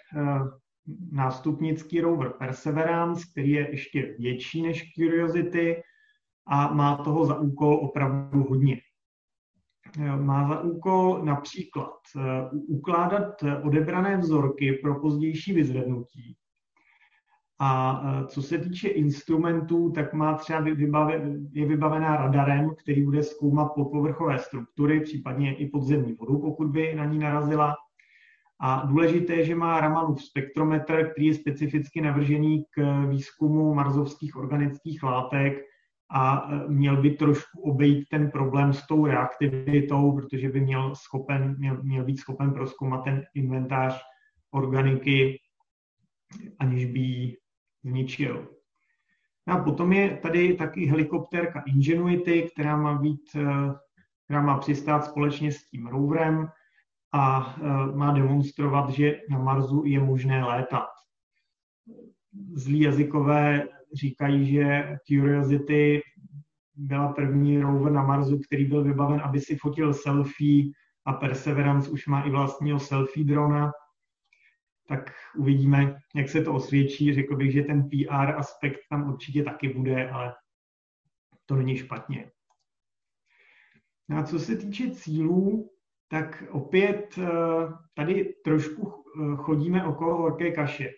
nástupnický rover Perseverance, který je ještě větší než Curiosity a má toho za úkol opravdu hodně. Má za úkol například eh, ukládat odebrané vzorky pro pozdější vyzvednutí. A eh, co se týče instrumentů, tak má třeba je vybavená radarem, který bude zkoumat podpovrchové struktury, případně i podzemní vodu, pokud by na ní narazila a důležité je, že má Ramanův spektrometr, který je specificky navržený k výzkumu marzovských organických látek a e, měl by trošku obejít ten problém s tou reaktivitou, protože by měl, schopen, měl, měl být schopen proskoumat ten inventář organiky, aniž by ji zničil. A potom je tady taky helikoptérka Ingenuity, která má být, e, která má přistát společně s tím roverem a e, má demonstrovat, že na Marsu je možné létat. Zlí jazykové říkají, že Curiosity byla první rover na Marsu, který byl vybaven, aby si fotil selfie a Perseverance už má i vlastního selfie drona. Tak uvidíme, jak se to osvědčí. Řekl bych, že ten PR aspekt tam určitě taky bude, ale to není špatně. No a co se týče cílů, tak opět eh, tady trošku eh, chodíme okolo horké kaše.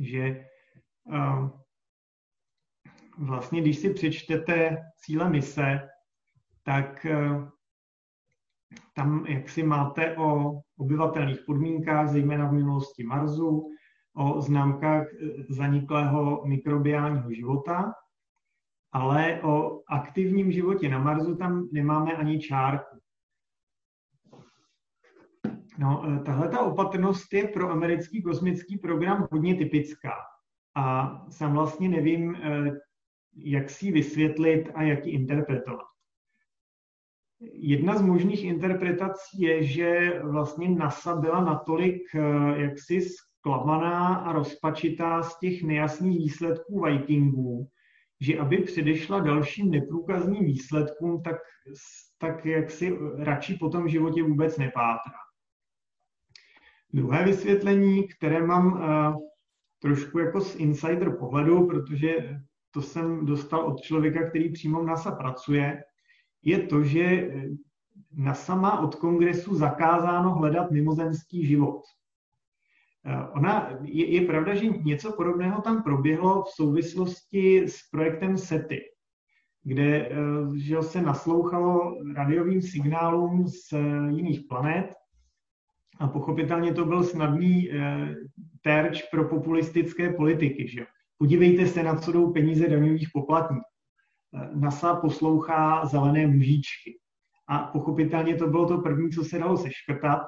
Že eh, vlastně, když si přečtete cíle mise, tak tam jak si máte o obyvatelných podmínkách, zejména v minulosti Marsu, o známkách zaniklého mikrobiálního života, ale o aktivním životě na Marsu tam nemáme ani čárku. No, eh, tahle ta opatrnost je pro americký kosmický program hodně typická. A sám vlastně nevím, eh, jak si ji vysvětlit a jak ji interpretovat. Jedna z možných interpretací je, že vlastně NASA byla natolik eh, jaksi zklamaná a rozpačitá z těch nejasných výsledků Vikingů, že aby předešla dalším neprůkazným výsledkům, tak, tak jak si radši po tom životě vůbec nepátrá. Druhé vysvětlení, které mám uh, trošku jako z insider pohledu, protože to jsem dostal od člověka, který přímo v NASA pracuje, je to, že NASA má od kongresu zakázáno hledat mimozemský život. Uh, ona, je, je pravda, že něco podobného tam proběhlo v souvislosti s projektem SETI, kde uh, že se naslouchalo radiovým signálům z jiných planet a pochopitelně to byl snadný eh, terč pro populistické politiky. Že? Podívejte se, na co jdou peníze daňových poplatníků. NASA poslouchá zelené mužičky. A pochopitelně to bylo to první, co se dalo seškrtat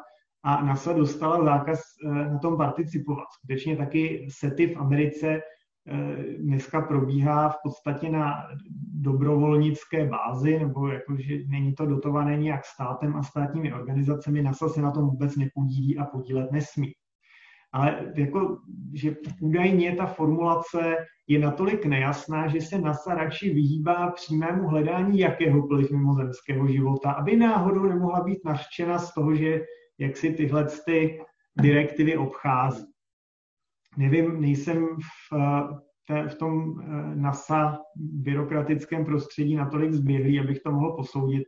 a NASA dostala zákaz eh, na tom participovat. Skutečně taky sety v Americe Eh, dneska probíhá v podstatě na dobrovolnické bázi, nebo jakože není to dotované nějak státem a státními organizacemi, NASA se na tom vůbec nepodílí a podílet nesmí. Ale jako, že údajně ta formulace je natolik nejasná, že se NASA radši vyhýbá přímému hledání jakéhokoliv mimozemského života, aby náhodou nemohla být nařčena z toho, že jak si tyhle ty direktivy obchází nevím, nejsem v, té, v tom eh, NASA byrokratickém prostředí natolik zběhlý, abych to mohl posoudit.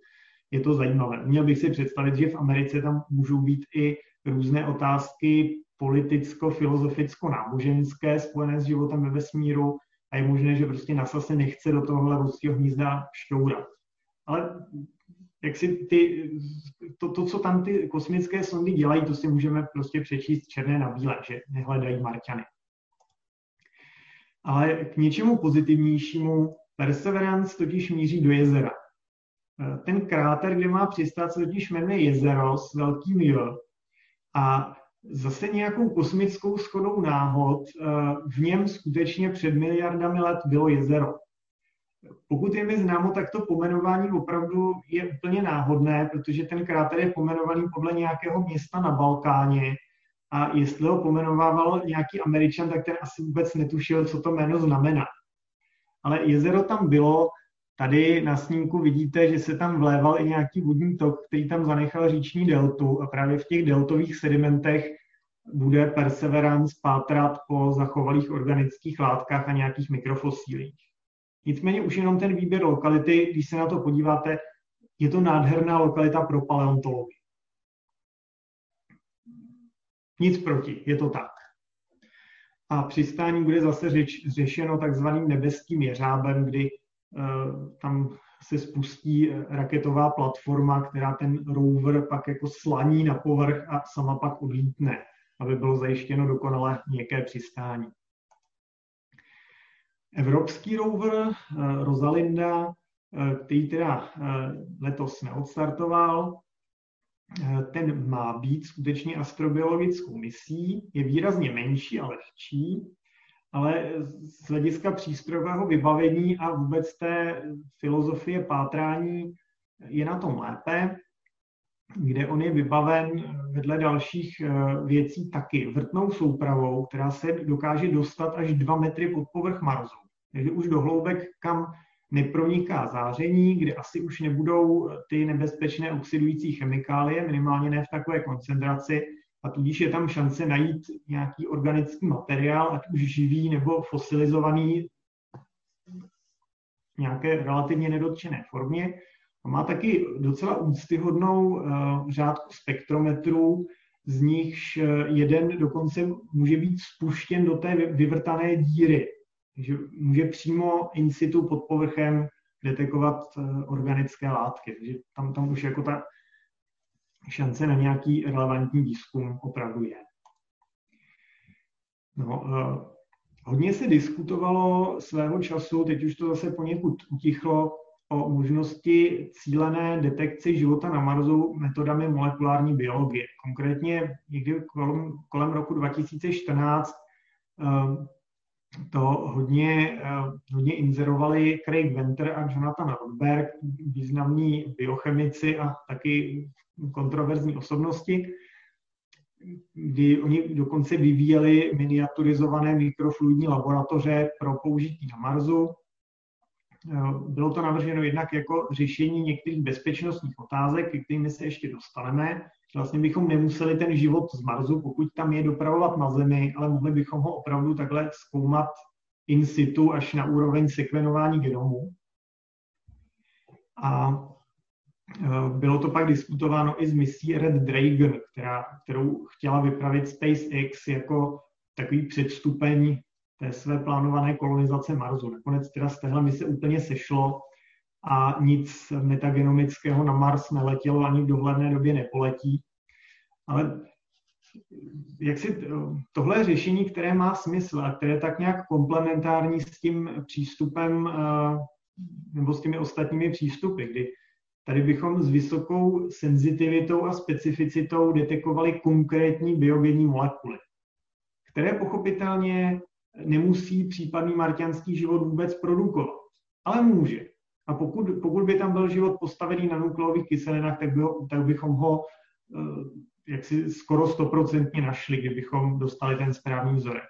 Je to zajímavé. Měl bych si představit, že v Americe tam můžou být i různé otázky politicko-filozoficko-náboženské spojené s životem ve vesmíru a je možné, že prostě NASA se nechce do tohohle ruského hnízda šťourat. Ale jak si ty, to, to, co tam ty kosmické sondy dělají, to si můžeme prostě přečíst černé na bílé, že nehledají Marťany. Ale k něčemu pozitivnějšímu Perseverance totiž míří do jezera. Ten kráter, kde má přistát, se totiž jmenuje jezero s velkým J. A zase nějakou kosmickou schodou náhod v něm skutečně před miliardami let bylo jezero. Pokud je mi známo, tak to pomenování opravdu je úplně náhodné, protože ten kráter je pomenovaný podle nějakého města na Balkáně a jestli ho pomenovával nějaký američan, tak ten asi vůbec netušil, co to jméno znamená. Ale jezero tam bylo, tady na snímku vidíte, že se tam vléval i nějaký vodní tok, který tam zanechal říční deltu a právě v těch deltových sedimentech bude Perseverance pátrat po zachovalých organických látkách a nějakých mikrofosílích. Nicméně už jenom ten výběr lokality, když se na to podíváte, je to nádherná lokalita pro paleontologii. Nic proti, je to tak. A přistání bude zase řeč, řešeno takzvaným nebeským jeřábem, kdy tam se spustí raketová platforma, která ten rover pak jako slaní na povrch a sama pak odlítne, aby bylo zajištěno dokonale měkké přistání. Evropský rover eh, Rosalinda, eh, který teda eh, letos neodstartoval, ten má být skutečně astrobiologickou misí, je výrazně menší a lehčí, ale z hlediska přístrojového vybavení a vůbec té filozofie pátrání je na tom lépe, kde on je vybaven vedle dalších věcí taky vrtnou soupravou, která se dokáže dostat až 2 metry pod povrch Marsu. Takže už do hloubek, kam neproniká záření, kde asi už nebudou ty nebezpečné oxidující chemikálie, minimálně ne v takové koncentraci, a tudíž je tam šance najít nějaký organický materiál, ať už živý nebo fosilizovaný, nějaké relativně nedotčené formě. A má taky docela úctyhodnou uh, řádku spektrometrů, z nichž eh, jeden dokonce může být spuštěn do té vyvrtané díry že může přímo in situ pod povrchem detekovat eh, organické látky. Takže tam, tam už jako ta šance na nějaký relevantní výzkum opravdu je. No, uh, hodně se diskutovalo svého času, teď už to zase poněkud utichlo, o možnosti cílené detekci života na Marsu metodami molekulární biologie. Konkrétně někdy kolem, kolem roku 2014 uh, to hodně, eh, hodně inzerovali Craig Venter a Jonathan Rodberg, významní biochemici a taky kontroverzní osobnosti, kdy oni dokonce vyvíjeli miniaturizované mikrofluidní laboratoře pro použití na Marsu. Eh, bylo to navrženo jednak jako řešení některých bezpečnostních otázek, kterými se ještě dostaneme, vlastně bychom nemuseli ten život z Marsu, pokud tam je, dopravovat na Zemi, ale mohli bychom ho opravdu takhle zkoumat in situ až na úroveň sekvenování genomu. A e, bylo to pak diskutováno i s misí Red Dragon, která, kterou chtěla vypravit SpaceX jako takový předstupeň té své plánované kolonizace Marsu. Nakonec teda z téhle mise úplně sešlo a nic metagenomického na Mars neletělo ani v dohledné době nepoletí. Ale jak si tohle řešení, které má smysl a které je tak nějak komplementární s tím přístupem eh, nebo s těmi ostatními přístupy, kdy tady bychom s vysokou senzitivitou a specificitou detekovali konkrétní biogenní molekuly, které pochopitelně nemusí případný marťanský život vůbec produkovat, ale může. A pokud, pokud by tam byl život postavený na nukleových kyselinách, tak, by ho, tak bychom ho eh, jaksi skoro stoprocentně našli, kdybychom dostali ten správný vzorek.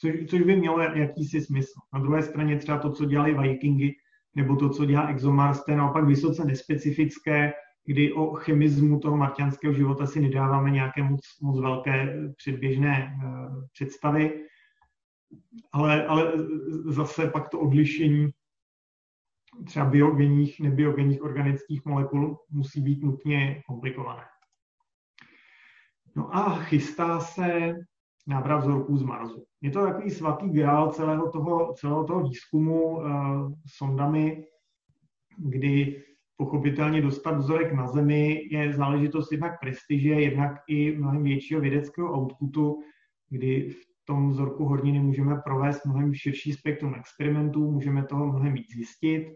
Což, což by mělo jakýsi smysl. Na druhé straně třeba to, co dělali Vikingy, nebo to, co dělá ExoMars, to je naopak vysoce nespecifické, kdy o chemismu toho marťanského života si nedáváme nějaké moc, moc velké předběžné uh, představy. Ale, ale zase pak to odlišení třeba biogenních, nebiogenních organických molekul musí být nutně komplikované. No a chystá se návrat vzorků z Marsu. Je to takový svatý grál celého toho, celého toho výzkumu uh, sondami, kdy pochopitelně dostat vzorek na Zemi je záležitost jednak prestiže, jednak i mnohem většího vědeckého outputu, kdy v tom vzorku horniny můžeme provést mnohem širší spektrum experimentů, můžeme toho mnohem víc zjistit.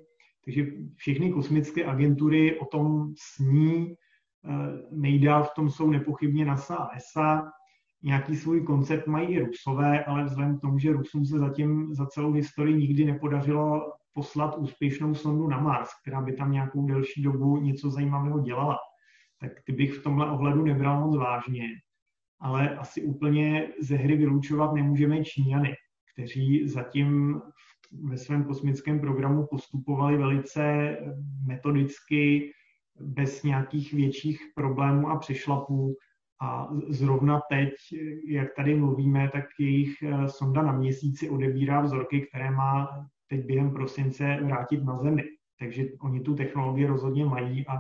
Takže všechny kosmické agentury o tom sní nejdál v tom jsou nepochybně NASA a ESA. Nějaký svůj koncept mají i Rusové, ale vzhledem k tomu, že Rusům se zatím za celou historii nikdy nepodařilo poslat úspěšnou sondu na Mars, která by tam nějakou delší dobu něco zajímavého dělala, tak ty bych v tomhle ohledu nebral moc vážně. Ale asi úplně ze hry vylučovat nemůžeme Číňany, kteří zatím ve svém kosmickém programu postupovali velice metodicky, bez nějakých větších problémů a přešlapů. A zrovna teď, jak tady mluvíme, tak jejich eh, sonda na měsíci odebírá vzorky, které má teď během prosince vrátit na Zemi. Takže oni tu technologii rozhodně mají a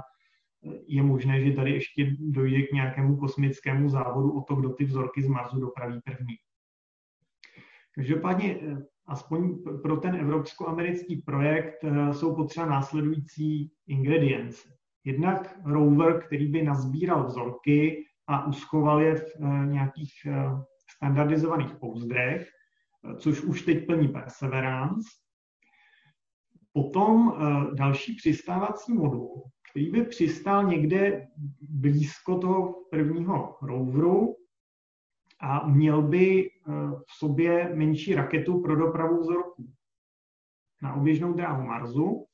je možné, že tady ještě dojde k nějakému kosmickému závodu o to, kdo ty vzorky z Marsu dopraví první. Každopádně eh, aspoň pro ten evropsko-americký projekt eh, jsou potřeba následující ingredience. Jednak rover, který by nazbíral vzorky a uschoval je v eh, nějakých standardizovaných pouzdrech, což už teď plní Perseverance. Potom další přistávací modul, který by přistál někde blízko toho prvního roveru a měl by eh, v sobě menší raketu pro dopravu vzorků na oběžnou dráhu Marsu.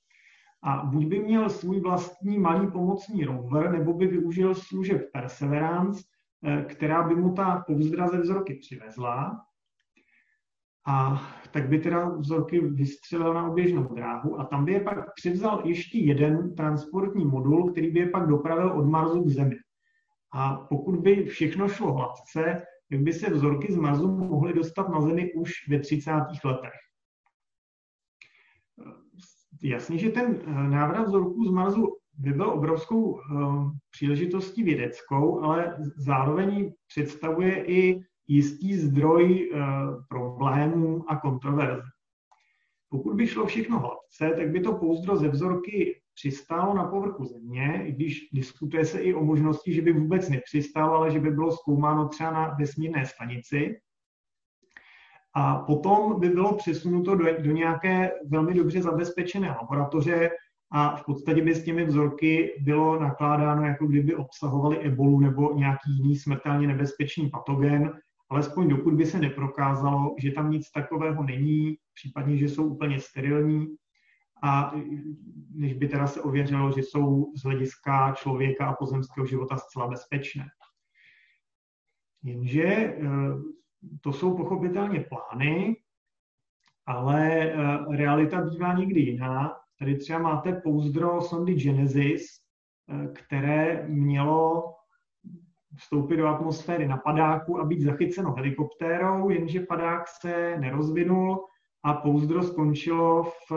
A buď by měl svůj vlastní malý pomocný rover, nebo by využil služeb Perseverance, eh, která by mu ta povzdra ze vzorky přivezla a tak by teda vzorky vystřelil na oběžnou dráhu a tam by je pak přivzal ještě jeden transportní modul, který by je pak dopravil od Marsu k Zemi. A pokud by všechno šlo hladce, tak by se vzorky z Marsu mohly dostat na Zemi už ve 30. letech. Jasně, že ten eh, návrat vzorků z Marsu by byl obrovskou uh, příležitostí vědeckou, ale zároveň představuje i jistý zdroj uh, problémů a kontroverze. Pokud by šlo všechno hladce, tak by to pouzdro ze vzorky přistálo na povrchu země, i když diskutuje se i o možnosti, že by vůbec nepřistálo, ale že by bylo zkoumáno třeba na vesmírné stanici. A potom by bylo přesunuto do, do nějaké velmi dobře zabezpečené laboratoře a v podstatě by s těmi vzorky bylo nakládáno, jako kdyby obsahovaly ebolu nebo nějaký jiný smrtelně nebezpečný patogen, alespoň dokud by se neprokázalo, že tam nic takového není, případně, že jsou úplně sterilní, a než by teda se ověřilo, že jsou z hlediska člověka a pozemského života zcela bezpečné. Jenže eh, to jsou pochopitelně plány, ale eh, realita bývá někdy jiná. Tady třeba máte pouzdro sondy Genesis, eh, které mělo vstoupit do atmosféry na padáku a být zachyceno helikoptérou, jenže padák se nerozvinul a pouzdro skončilo v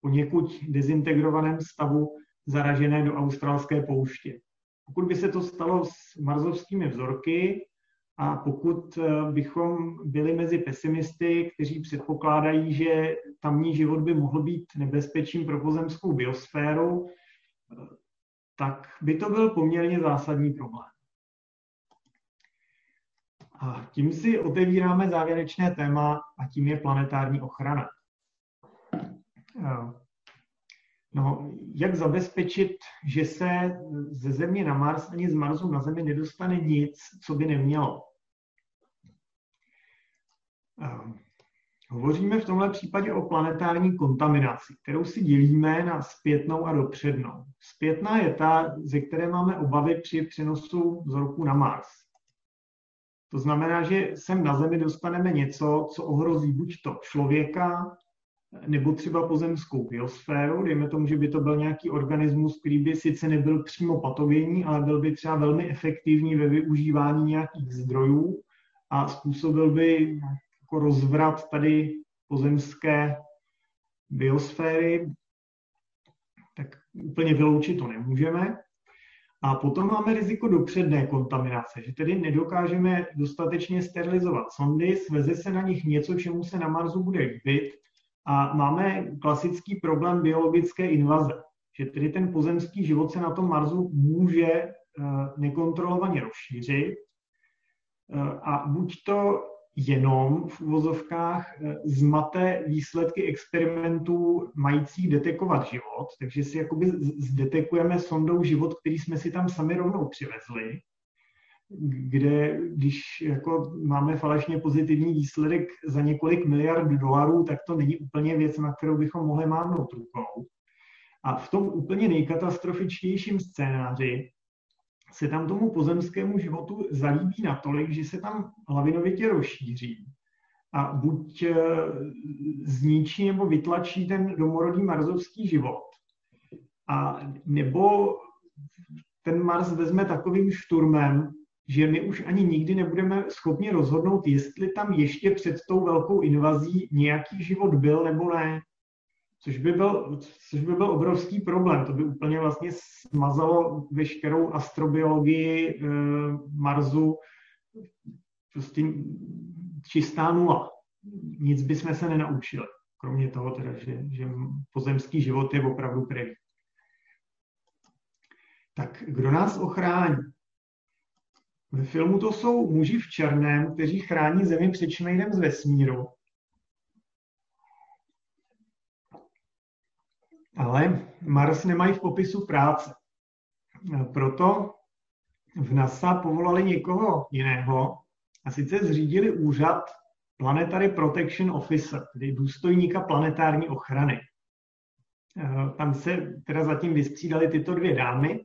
poněkud dezintegrovaném stavu zaražené do australské pouště. Pokud by se to stalo s marzovskými vzorky a pokud eh, bychom byli mezi pesimisty, kteří předpokládají, že tamní život by mohl být nebezpečím pro pozemskou biosféru, eh, tak by to byl poměrně zásadní problém. A tím si otevíráme závěrečné téma a tím je planetární ochrana. No, jak zabezpečit, že se ze Země na Mars ani z Marsu na Zemi nedostane nic, co by nemělo? Hovoříme v tomhle případě o planetární kontaminaci, kterou si dělíme na zpětnou a dopřednou. Zpětná je ta, ze které máme obavy při přenosu vzorku na Mars. To znamená, že sem na Zemi dostaneme něco, co ohrozí buď to člověka, nebo třeba pozemskou biosféru, dejme tomu, že by to byl nějaký organismus, který by sice nebyl přímo patogenní, ale byl by třeba velmi efektivní ve využívání nějakých zdrojů a způsobil by jako rozvrat tady pozemské biosféry, tak úplně vyloučit to nemůžeme. A potom máme riziko dopředné kontaminace, že tedy nedokážeme dostatečně sterilizovat sondy, sveze se na nich něco, čemu se na Marsu bude líbit a máme klasický problém biologické invaze, že tedy ten pozemský život se na tom Marsu může eh, nekontrolovaně rozšířit eh, a buď to jenom v uvozovkách eh, zmate výsledky experimentů majících detekovat život, takže si jakoby zdetekujeme sondou život, který jsme si tam sami rovnou přivezli, kde když jako máme falešně pozitivní výsledek za několik miliard dolarů, tak to není úplně věc, na kterou bychom mohli mávnout rukou. A v tom úplně nejkatastrofičtějším scénáři se tam tomu pozemskému životu zalíbí natolik, že se tam lavinovitě rozšíří. A buď eh, zničí nebo vytlačí ten domorodý marzovský život, a nebo ten Mars vezme takovým šturmem, že my už ani nikdy nebudeme schopni rozhodnout, jestli tam ještě před tou velkou invazí nějaký život byl nebo ne což by, byl, což by byl obrovský problém. To by úplně vlastně smazalo veškerou astrobiologii e, Marsu, prostě čistá nula. Nic bychom se nenaučili, kromě toho teda, že, že pozemský život je opravdu první. Tak kdo nás ochrání? Ve filmu to jsou muži v černém, kteří chrání Zemi před šmejdem z vesmíru. Ale Mars nemají v popisu práce. Proto v NASA povolali někoho jiného a sice zřídili úřad Planetary Protection Officer, tedy důstojníka planetární ochrany. Tam se teda zatím vystřídali tyto dvě dámy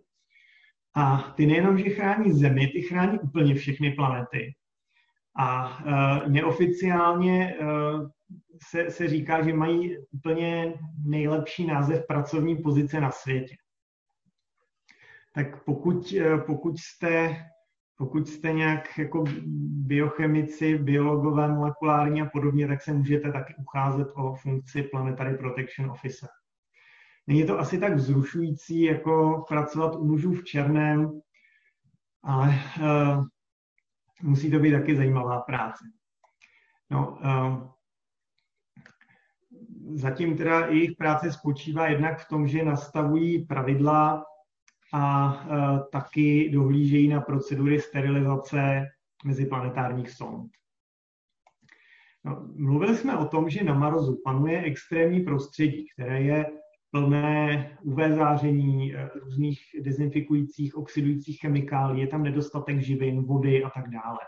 a ty nejenom, že chrání Zemi, ty chrání úplně všechny planety. A uh, neoficiálně uh, se, se říká, že mají úplně nejlepší název pracovní pozice na světě. Tak pokud, eh, pokud jste pokud jste nějak jako biochemici, biologové, molekulární a podobně, tak se můžete taky ucházet o funkci Planetary Protection Officer. Není to asi tak vzrušující, jako pracovat u mužů v černém, ale uh, musí to být taky zajímavá práce. No, uh, zatím teda jejich práce spočívá jednak v tom, že nastavují pravidla a e, taky dohlížejí na procedury sterilizace meziplanetárních sond. No, mluvili jsme o tom, že na Marsu panuje extrémní prostředí, které je plné UV záření, e, různých dezinfikujících, oxidujících chemikálií, je tam nedostatek živin, vody a tak dále.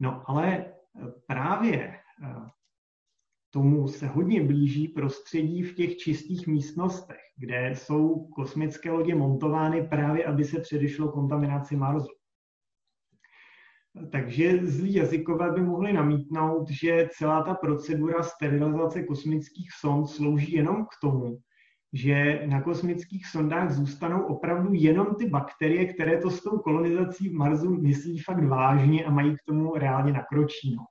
No ale právě tomu se hodně blíží prostředí v těch čistých místnostech, kde jsou kosmické lodě montovány právě, aby se předešlo kontaminaci Marsu. Takže zlí jazykové by mohli namítnout, že celá ta procedura sterilizace kosmických sond slouží jenom k tomu, že na kosmických sondách zůstanou opravdu jenom ty bakterie, které to s tou kolonizací Marsu myslí fakt vážně a mají k tomu reálně nakročíno.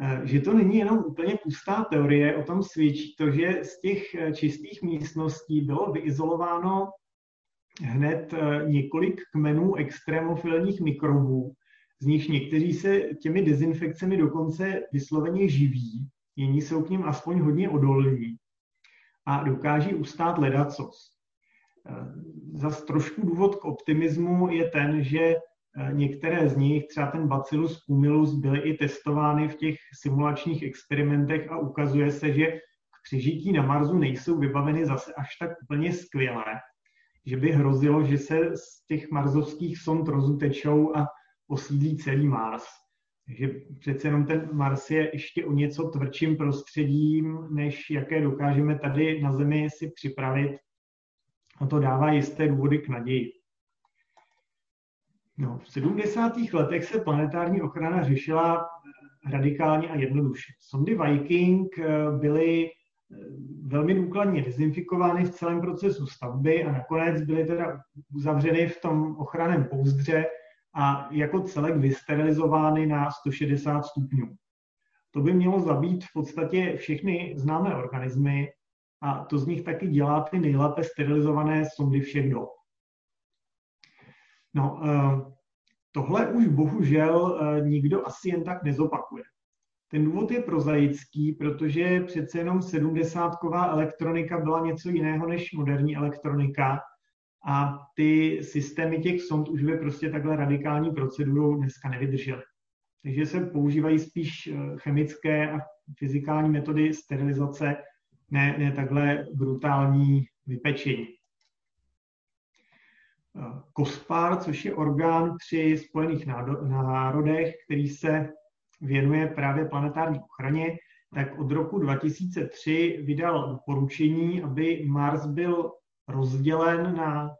Eh, že to není jenom úplně pustá teorie, o tom svědčí to, že z těch eh, čistých místností bylo vyizolováno hned eh, několik kmenů extrémofilních mikrobů, z nich někteří se těmi dezinfekcemi dokonce vysloveně živí, jiní jsou k ním aspoň hodně odolní a dokáží ustát ledacos. Zas trošku důvod k optimismu je ten, že některé z nich, třeba ten Bacillus pumilus, byly i testovány v těch simulačních experimentech a ukazuje se, že k přežití na Marsu nejsou vybaveny zase až tak úplně skvělé, že by hrozilo, že se z těch marzovských sond rozutečou a osídlí celý Mars. Takže přece jenom ten Mars je ještě o něco tvrdším prostředím, než jaké dokážeme tady na Zemi si připravit. A to dává jisté důvody k naději. No, v 70. letech se planetární ochrana řešila radikálně a jednoduše. Sondy Viking eh, byly eh, velmi důkladně dezinfikovány v celém procesu stavby a nakonec byly teda uzavřeny v tom ochranném pouzdře a jako celek vysterilizovány na 160 stupňů. To by mělo zabít v podstatě všechny známé organismy a to z nich taky dělá ty nejlépe sterilizované sondy všech dob. No, eh, tohle už bohužel eh, nikdo asi jen tak nezopakuje. Ten důvod je prozaický, protože přece jenom 70ková elektronika byla něco jiného než moderní elektronika a ty systémy těch sond už by prostě takhle radikální procedurou dneska nevydržely. Takže se používají spíš chemické a fyzikální metody sterilizace, ne, ne takhle brutální vypečení. COSPAR, což je orgán při Spojených národech, který se věnuje právě planetární ochraně, tak od roku 2003 vydal doporučení, aby Mars byl rozdělen na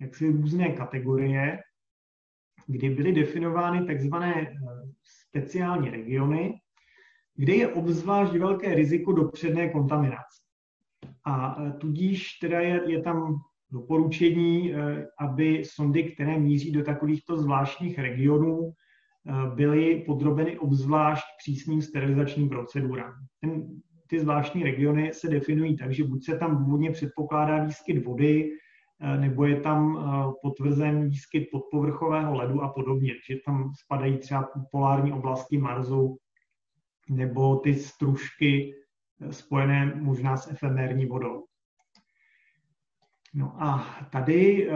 jaksi různé kategorie, kdy byly definovány takzvané speciální regiony, kde je obzvlášť velké riziko dopředné kontaminace. A tudíž teda je, je tam doporučení, aby sondy, které míří do takovýchto zvláštních regionů, byly podrobeny obzvlášť přísným sterilizačním procedurám. Ten, ty zvláštní regiony se definují tak, že buď se tam důvodně předpokládá výskyt vody, eh, nebo je tam eh, potvrzen výskyt podpovrchového ledu a podobně, že tam spadají třeba polární oblasti Marsu nebo ty stružky eh, spojené možná s efemérní vodou. No a tady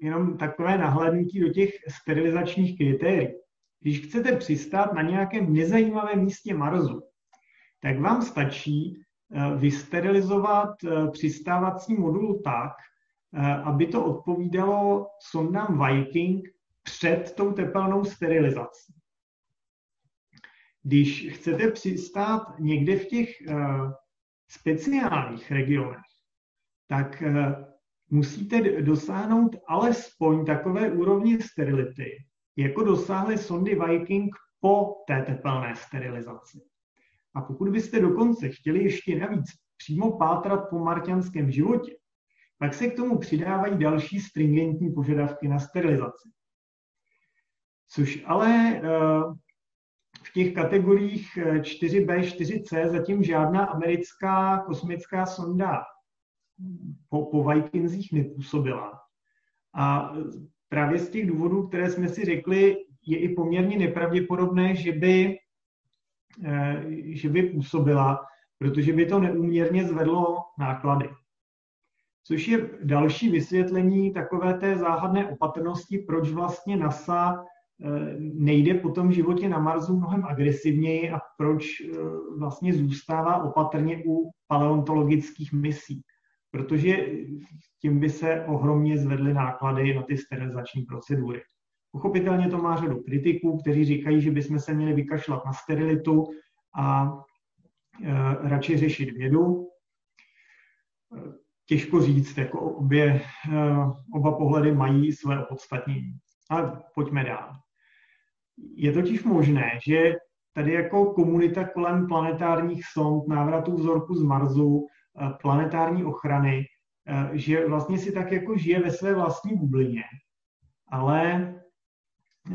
jenom takové nahlédnutí do těch sterilizačních kritérií. Když chcete přistát na nějakém nezajímavém místě Marsu, tak vám stačí eh, vysterilizovat eh, přistávací modul tak, eh, aby to odpovídalo sondám Viking před tou tepelnou sterilizací. Když chcete přistát někde v těch speciálních regionech, tak musíte dosáhnout alespoň takové úrovně sterility, jako dosáhly sondy Viking po té tepelné sterilizaci. A pokud byste dokonce chtěli ještě navíc přímo pátrat po marťanském životě, pak se k tomu přidávají další stringentní požadavky na sterilizaci. Což ale eh, v těch kategoriích 4B, eh, 4C zatím žádná americká kosmická sonda po, po Vikingzích nepůsobila. A právě z těch důvodů, které jsme si řekli, je i poměrně nepravděpodobné, že by, eh, že by působila, protože by to neúměrně zvedlo náklady. Což je další vysvětlení takové té záhadné opatrnosti, proč vlastně NASA eh, nejde po tom životě na Marsu mnohem agresivněji a proč eh, vlastně zůstává opatrně u paleontologických misí protože tím by se ohromně zvedly náklady na ty sterilizační procedury. Pochopitelně to má řadu kritiků, kteří říkají, že bychom se měli vykašlat na sterilitu a e, radši řešit vědu. Těžko říct, jako obě, e, oba pohledy mají své opodstatnění. Ale pojďme dál. Je totiž možné, že tady jako komunita kolem planetárních sond, návratu vzorku z Marsu, planetární ochrany, eh, že vlastně si tak jako žije ve své vlastní bublině, ale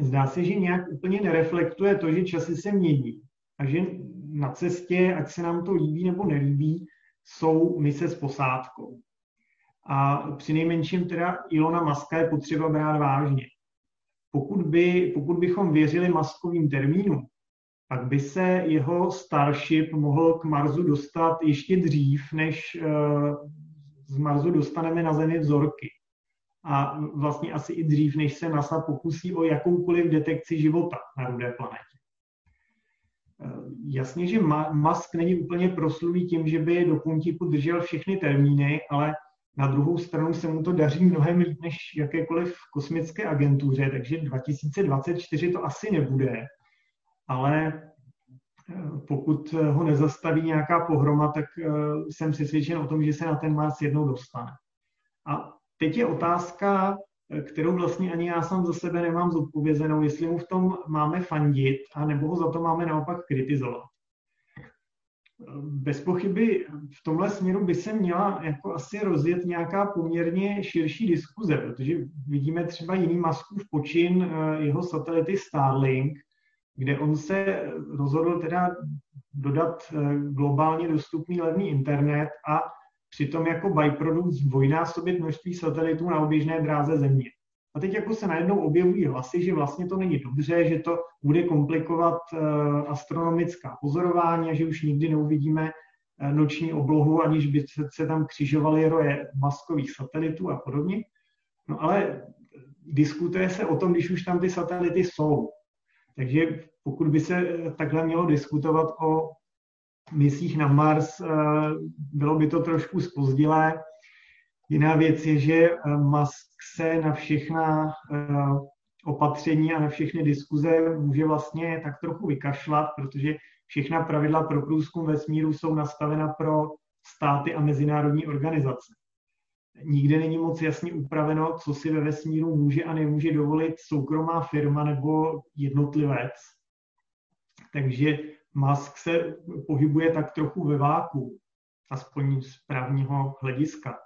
zdá se, že nějak úplně nereflektuje to, že časy se mění a že na cestě, ať se nám to líbí nebo nelíbí, jsou mise s posádkou. A při nejmenším teda Ilona Maska je potřeba brát vážně. Pokud, by, pokud bychom věřili maskovým termínům, pak by se jeho Starship mohl k Marsu dostat ještě dřív, než eh, z Marsu dostaneme na Zemi vzorky. A vlastně asi i dřív, než se NASA pokusí o jakoukoliv detekci života na rudé planetě. Eh, jasně, že Musk není úplně proslulý tím, že by do puntíku držel všechny termíny, ale na druhou stranu se mu to daří mnohem líp než jakékoliv kosmické agentuře, takže 2024 to asi nebude ale eh, pokud ho nezastaví nějaká pohroma, tak eh, jsem přesvědčen o tom, že se na ten Mars jednou dostane. A teď je otázka, eh, kterou vlastně ani já sám za sebe nemám zodpovězenou, jestli mu v tom máme fandit, a nebo ho za to máme naopak kritizovat. Bez pochyby v tomhle směru by se měla jako asi rozjet nějaká poměrně širší diskuze, protože vidíme třeba jiný Muskův počin jeho satelity Starlink, kde on se rozhodl teda dodat eh, globálně dostupný levný internet a přitom jako byprodukt zdvojnásobit množství satelitů na oběžné dráze Země. A teď jako se najednou objevují hlasy, že vlastně to není dobře, že to bude komplikovat eh, astronomická pozorování a že už nikdy neuvidíme eh, noční oblohu, aniž by se tam křižovaly roje maskových satelitů a podobně. No ale diskutuje se o tom, když už tam ty satelity jsou Takže pokud by se takhle mělo diskutovat o misích na Mars, eh, bylo by to trošku spozdilé. Jiná věc je, že eh, Musk se na všechna eh, opatření a na všechny diskuze může vlastně tak trochu vykašlat, protože všechna pravidla pro průzkum vesmíru jsou nastavena pro státy a mezinárodní organizace. Nikde není moc jasně upraveno, co si ve vesmíru může a nemůže dovolit soukromá firma nebo jednotlivec. Takže Musk se pohybuje tak trochu ve váku, aspoň z právního hlediska.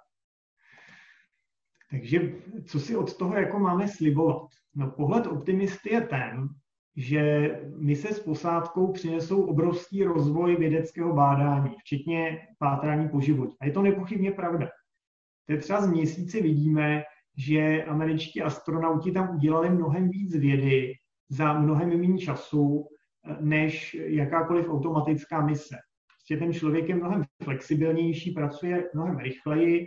Takže co si od toho jako máme slibovat? No pohled optimisty je ten, že mise s posádkou přinesou obrovský rozvoj vědeckého bádání, včetně pátrání po životě. A je to nepochybně pravda. Teď třeba z měsíce vidíme, že američtí astronauti tam udělali mnohem víc vědy za mnohem méně času, než jakákoliv automatická mise. Prostě ten člověk je mnohem flexibilnější, pracuje mnohem rychleji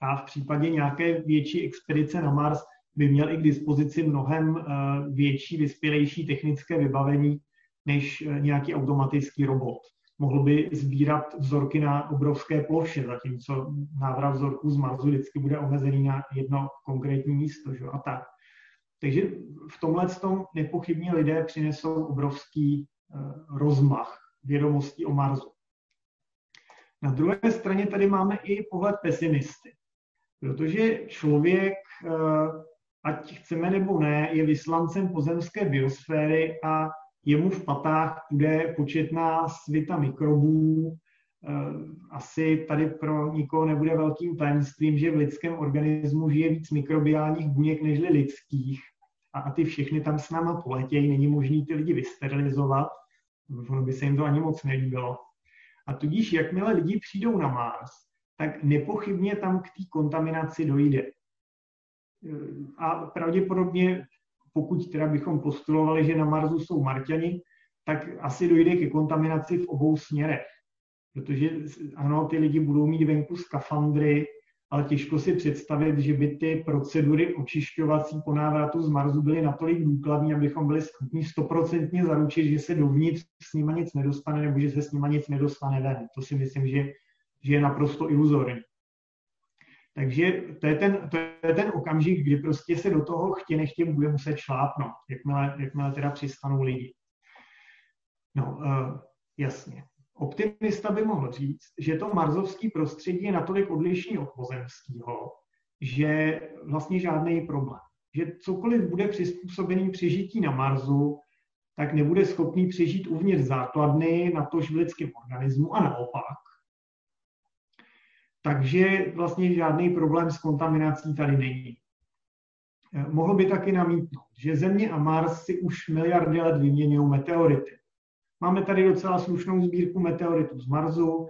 a v případě nějaké větší expedice na Mars by měl i k dispozici mnohem eh, větší, vyspělejší technické vybavení než eh, nějaký automatický robot. Mohl by sbírat vzorky na obrovské ploše, zatímco návrat vzorků z Marsu vždycky bude omezený na jedno konkrétní místo. Že? A tak. Takže v tomhle tom nepochybně lidé přinesou obrovský eh, rozmach vědomostí o Marsu. Na druhé straně tady máme i pohled pesimisty, protože člověk, eh, ať chceme nebo ne, je vyslancem pozemské biosféry a jemu v patách bude početná svita mikrobů. Eh, asi tady pro nikoho nebude velkým tajemstvím, že v lidském organismu žije víc mikrobiálních buněk než lidských a, ty všechny tam s náma poletějí, není možný ty lidi vysterilizovat, ono by se jim to ani moc nelíbilo. A tudíž, jakmile lidi přijdou na Mars, tak nepochybně tam k té kontaminaci dojde. A pravděpodobně, pokud teda bychom postulovali, že na Marsu jsou Marťani, tak asi dojde ke kontaminaci v obou směrech. Protože ano, ty lidi budou mít venku skafandry, ale těžko si představit, že by ty procedury očišťovací po návratu z Marsu byly natolik důkladné, abychom byli schopni stoprocentně zaručit, že se dovnitř s nima nic nedostane nebo že se s nima nic nedostane ven. To si myslím, že, že je naprosto iluzorní. Takže to je, ten, to je ten okamžik, kdy prostě se do toho chtě nechtě bude muset šlápnout, jakmile, jakmile teda přistanou lidi. No, uh, jasně. Optimista by mohl říct, že to marzovský prostředí je natolik odlišný od pozemského, že vlastně žádný problém. Že cokoliv bude přizpůsobený přežití na Marsu, tak nebude schopný přežít uvnitř základny na tož v lidském organismu a naopak. Takže vlastně žádný problém s kontaminací tady není. Eh, mohl by taky namítnout, že Země a Mars si už miliardy let vyměňují meteority. Máme tady docela slušnou sbírku meteoritů z Marsu.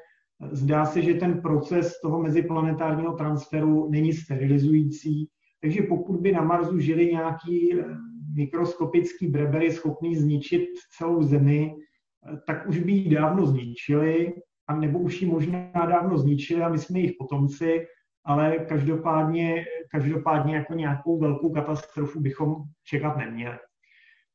Zdá se, že ten proces toho meziplanetárního transferu není sterilizující, takže pokud by na Marsu žili nějaký eh, mikroskopický brebery schopný zničit celou Zemi, eh, tak už by ji dávno zničili, a nebo už ji možná dávno zničili a my jsme jejich potomci, ale každopádně, každopádně jako nějakou velkou katastrofu bychom čekat neměli.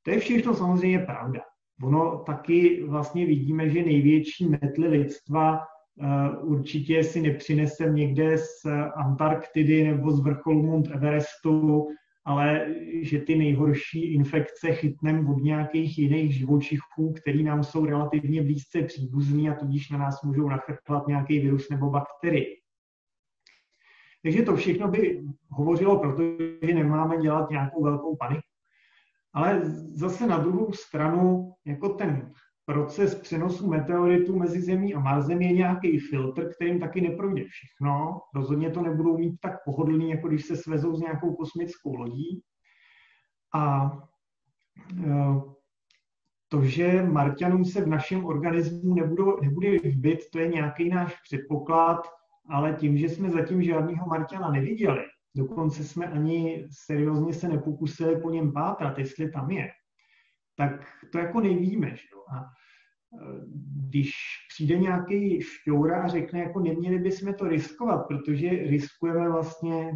To je všechno samozřejmě pravda. Ono taky vlastně vidíme, že největší metly lidstva uh, určitě si nepřinesem někde z Antarktidy nebo z vrcholu Mount Everestu, ale že ty nejhorší infekce chytneme od nějakých jiných živočichů, který nám jsou relativně blízce příbuzní a tudíž na nás můžou nachrtlat nějaký virus nebo bakterii. Takže to všechno by hovořilo, protože nemáme dělat nějakou velkou paniku. Ale zase na druhou stranu, jako ten proces přenosu meteoritů mezi Zemí a Marsem je nějaký filtr, kterým taky neprojde všechno. Rozhodně to nebudou mít tak pohodlný, jako když se svezou s nějakou kosmickou lodí. A e, to, že Marťanům se v našem organismu nebudou, nebude líbit, to je nějaký náš předpoklad, ale tím, že jsme zatím žádného Marťana neviděli, dokonce jsme ani seriózně se nepokusili po něm pátrat, jestli tam je, tak to jako nevíme. Že? A e, když přijde nějaký šťoura a řekne, jako neměli bychom to riskovat, protože riskujeme vlastně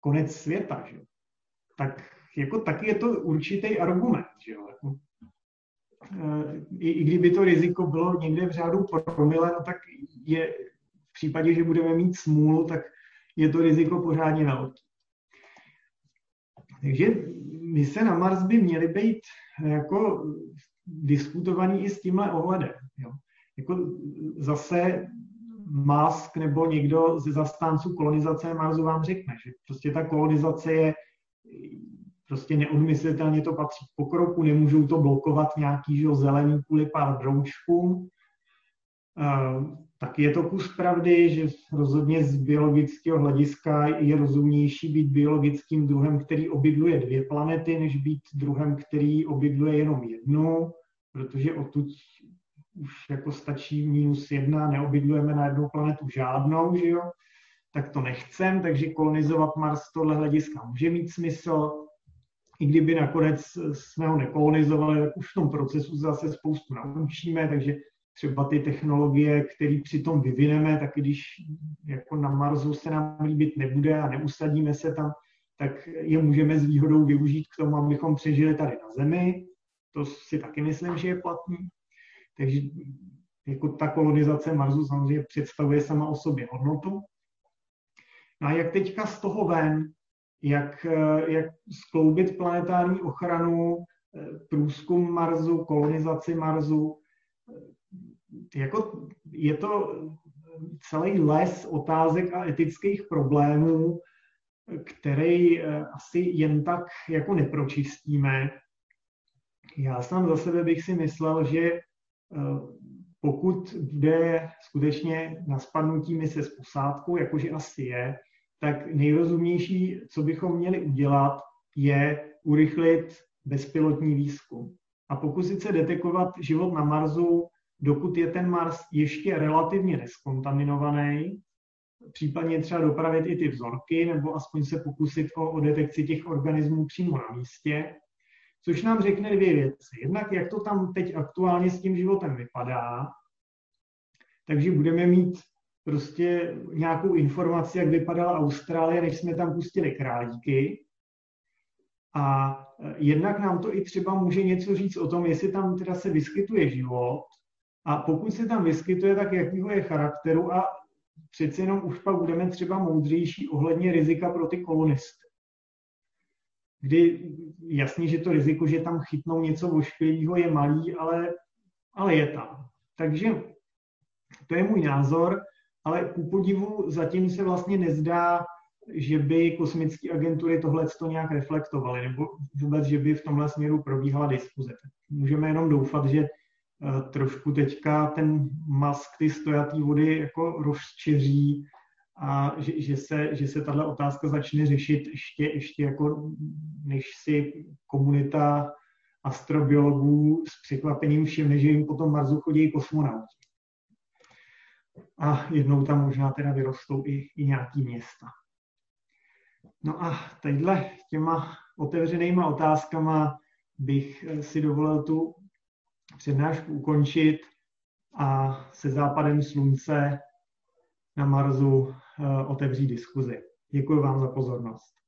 konec světa, že? tak jako taky je to určitý argument, že jo? Jako, i, I kdyby to riziko bylo někde v řádu promile, no tak je v případě, že budeme mít smůlu, tak je to riziko pořádně velké. Takže mise na Mars by měly být jako diskutovaný i s tímhle ohledem. Jo. Jako zase Musk nebo někdo ze zastánců kolonizace Marsu vám řekne, že prostě ta kolonizace je prostě neodmyslitelně to patří k pokroku, nemůžou to blokovat nějaký že, zelený kvůli pár broučkům. Tak je to kus pravdy, že rozhodně z biologického hlediska je rozumnější být biologickým druhem, který obydluje dvě planety, než být druhem, který obydluje jenom jednu, protože odtud už jako stačí minus jedna, neobydlujeme na jednu planetu žádnou, že jo? tak to nechcem, takže kolonizovat Mars tohle hlediska může mít smysl. I kdyby nakonec jsme ho nekolonizovali, tak už v tom procesu zase spoustu naučíme, takže třeba ty technologie, které přitom vyvineme, tak když jako na Marsu se nám líbit nebude a neusadíme se tam, tak je můžeme s výhodou využít k tomu, abychom přežili tady na Zemi. To si taky myslím, že je platný. Takže jako ta kolonizace Marsu samozřejmě představuje sama o sobě hodnotu. No a jak teďka z toho ven, jak, jak skloubit planetární ochranu, průzkum Marsu, kolonizaci Marsu, jako je to celý les otázek a etických problémů, který eh, asi jen tak jako nepročistíme. Já sám za sebe bych si myslel, že eh, pokud jde skutečně na spadnutí mise s posádkou, jakože asi je, tak nejrozumnější, co bychom měli udělat, je urychlit bezpilotní výzkum a pokusit se detekovat život na Marsu dokud je ten Mars ještě relativně neskontaminovaný, případně třeba dopravit i ty vzorky, nebo aspoň se pokusit o, o detekci těch organismů přímo na místě, což nám řekne dvě věci. Jednak, jak to tam teď aktuálně s tím životem vypadá, takže budeme mít prostě nějakou informaci, jak vypadala Austrálie, než jsme tam pustili králíky. A jednak nám to i třeba může něco říct o tom, jestli tam teda se vyskytuje život a pokud se tam vyskytuje, tak jakýho je charakteru a přeci jenom už pak budeme třeba moudřejší ohledně rizika pro ty kolonisty. Kdy jasně, že to riziko, že tam chytnou něco ošklivého, je malý, ale, ale je tam. Takže to je můj názor, ale ku podivu zatím se vlastně nezdá, že by kosmické agentury tohle to nějak reflektovaly, nebo vůbec, že by v tomhle směru probíhala diskuze. Můžeme jenom doufat, že trošku teďka ten mask ty stojatý vody jako rozčeří a že, že, se, že se tahle otázka začne řešit ještě, ještě jako než si komunita astrobiologů s překvapením všimne, že jim potom Marsu chodí kosmonauti. A jednou tam možná teda vyrostou i, i nějaký města. No a tadyhle těma otevřenýma otázkama bych si dovolil tu přednášku ukončit a se západem slunce na Marsu eh, otevřít diskuzi. Děkuji vám za pozornost.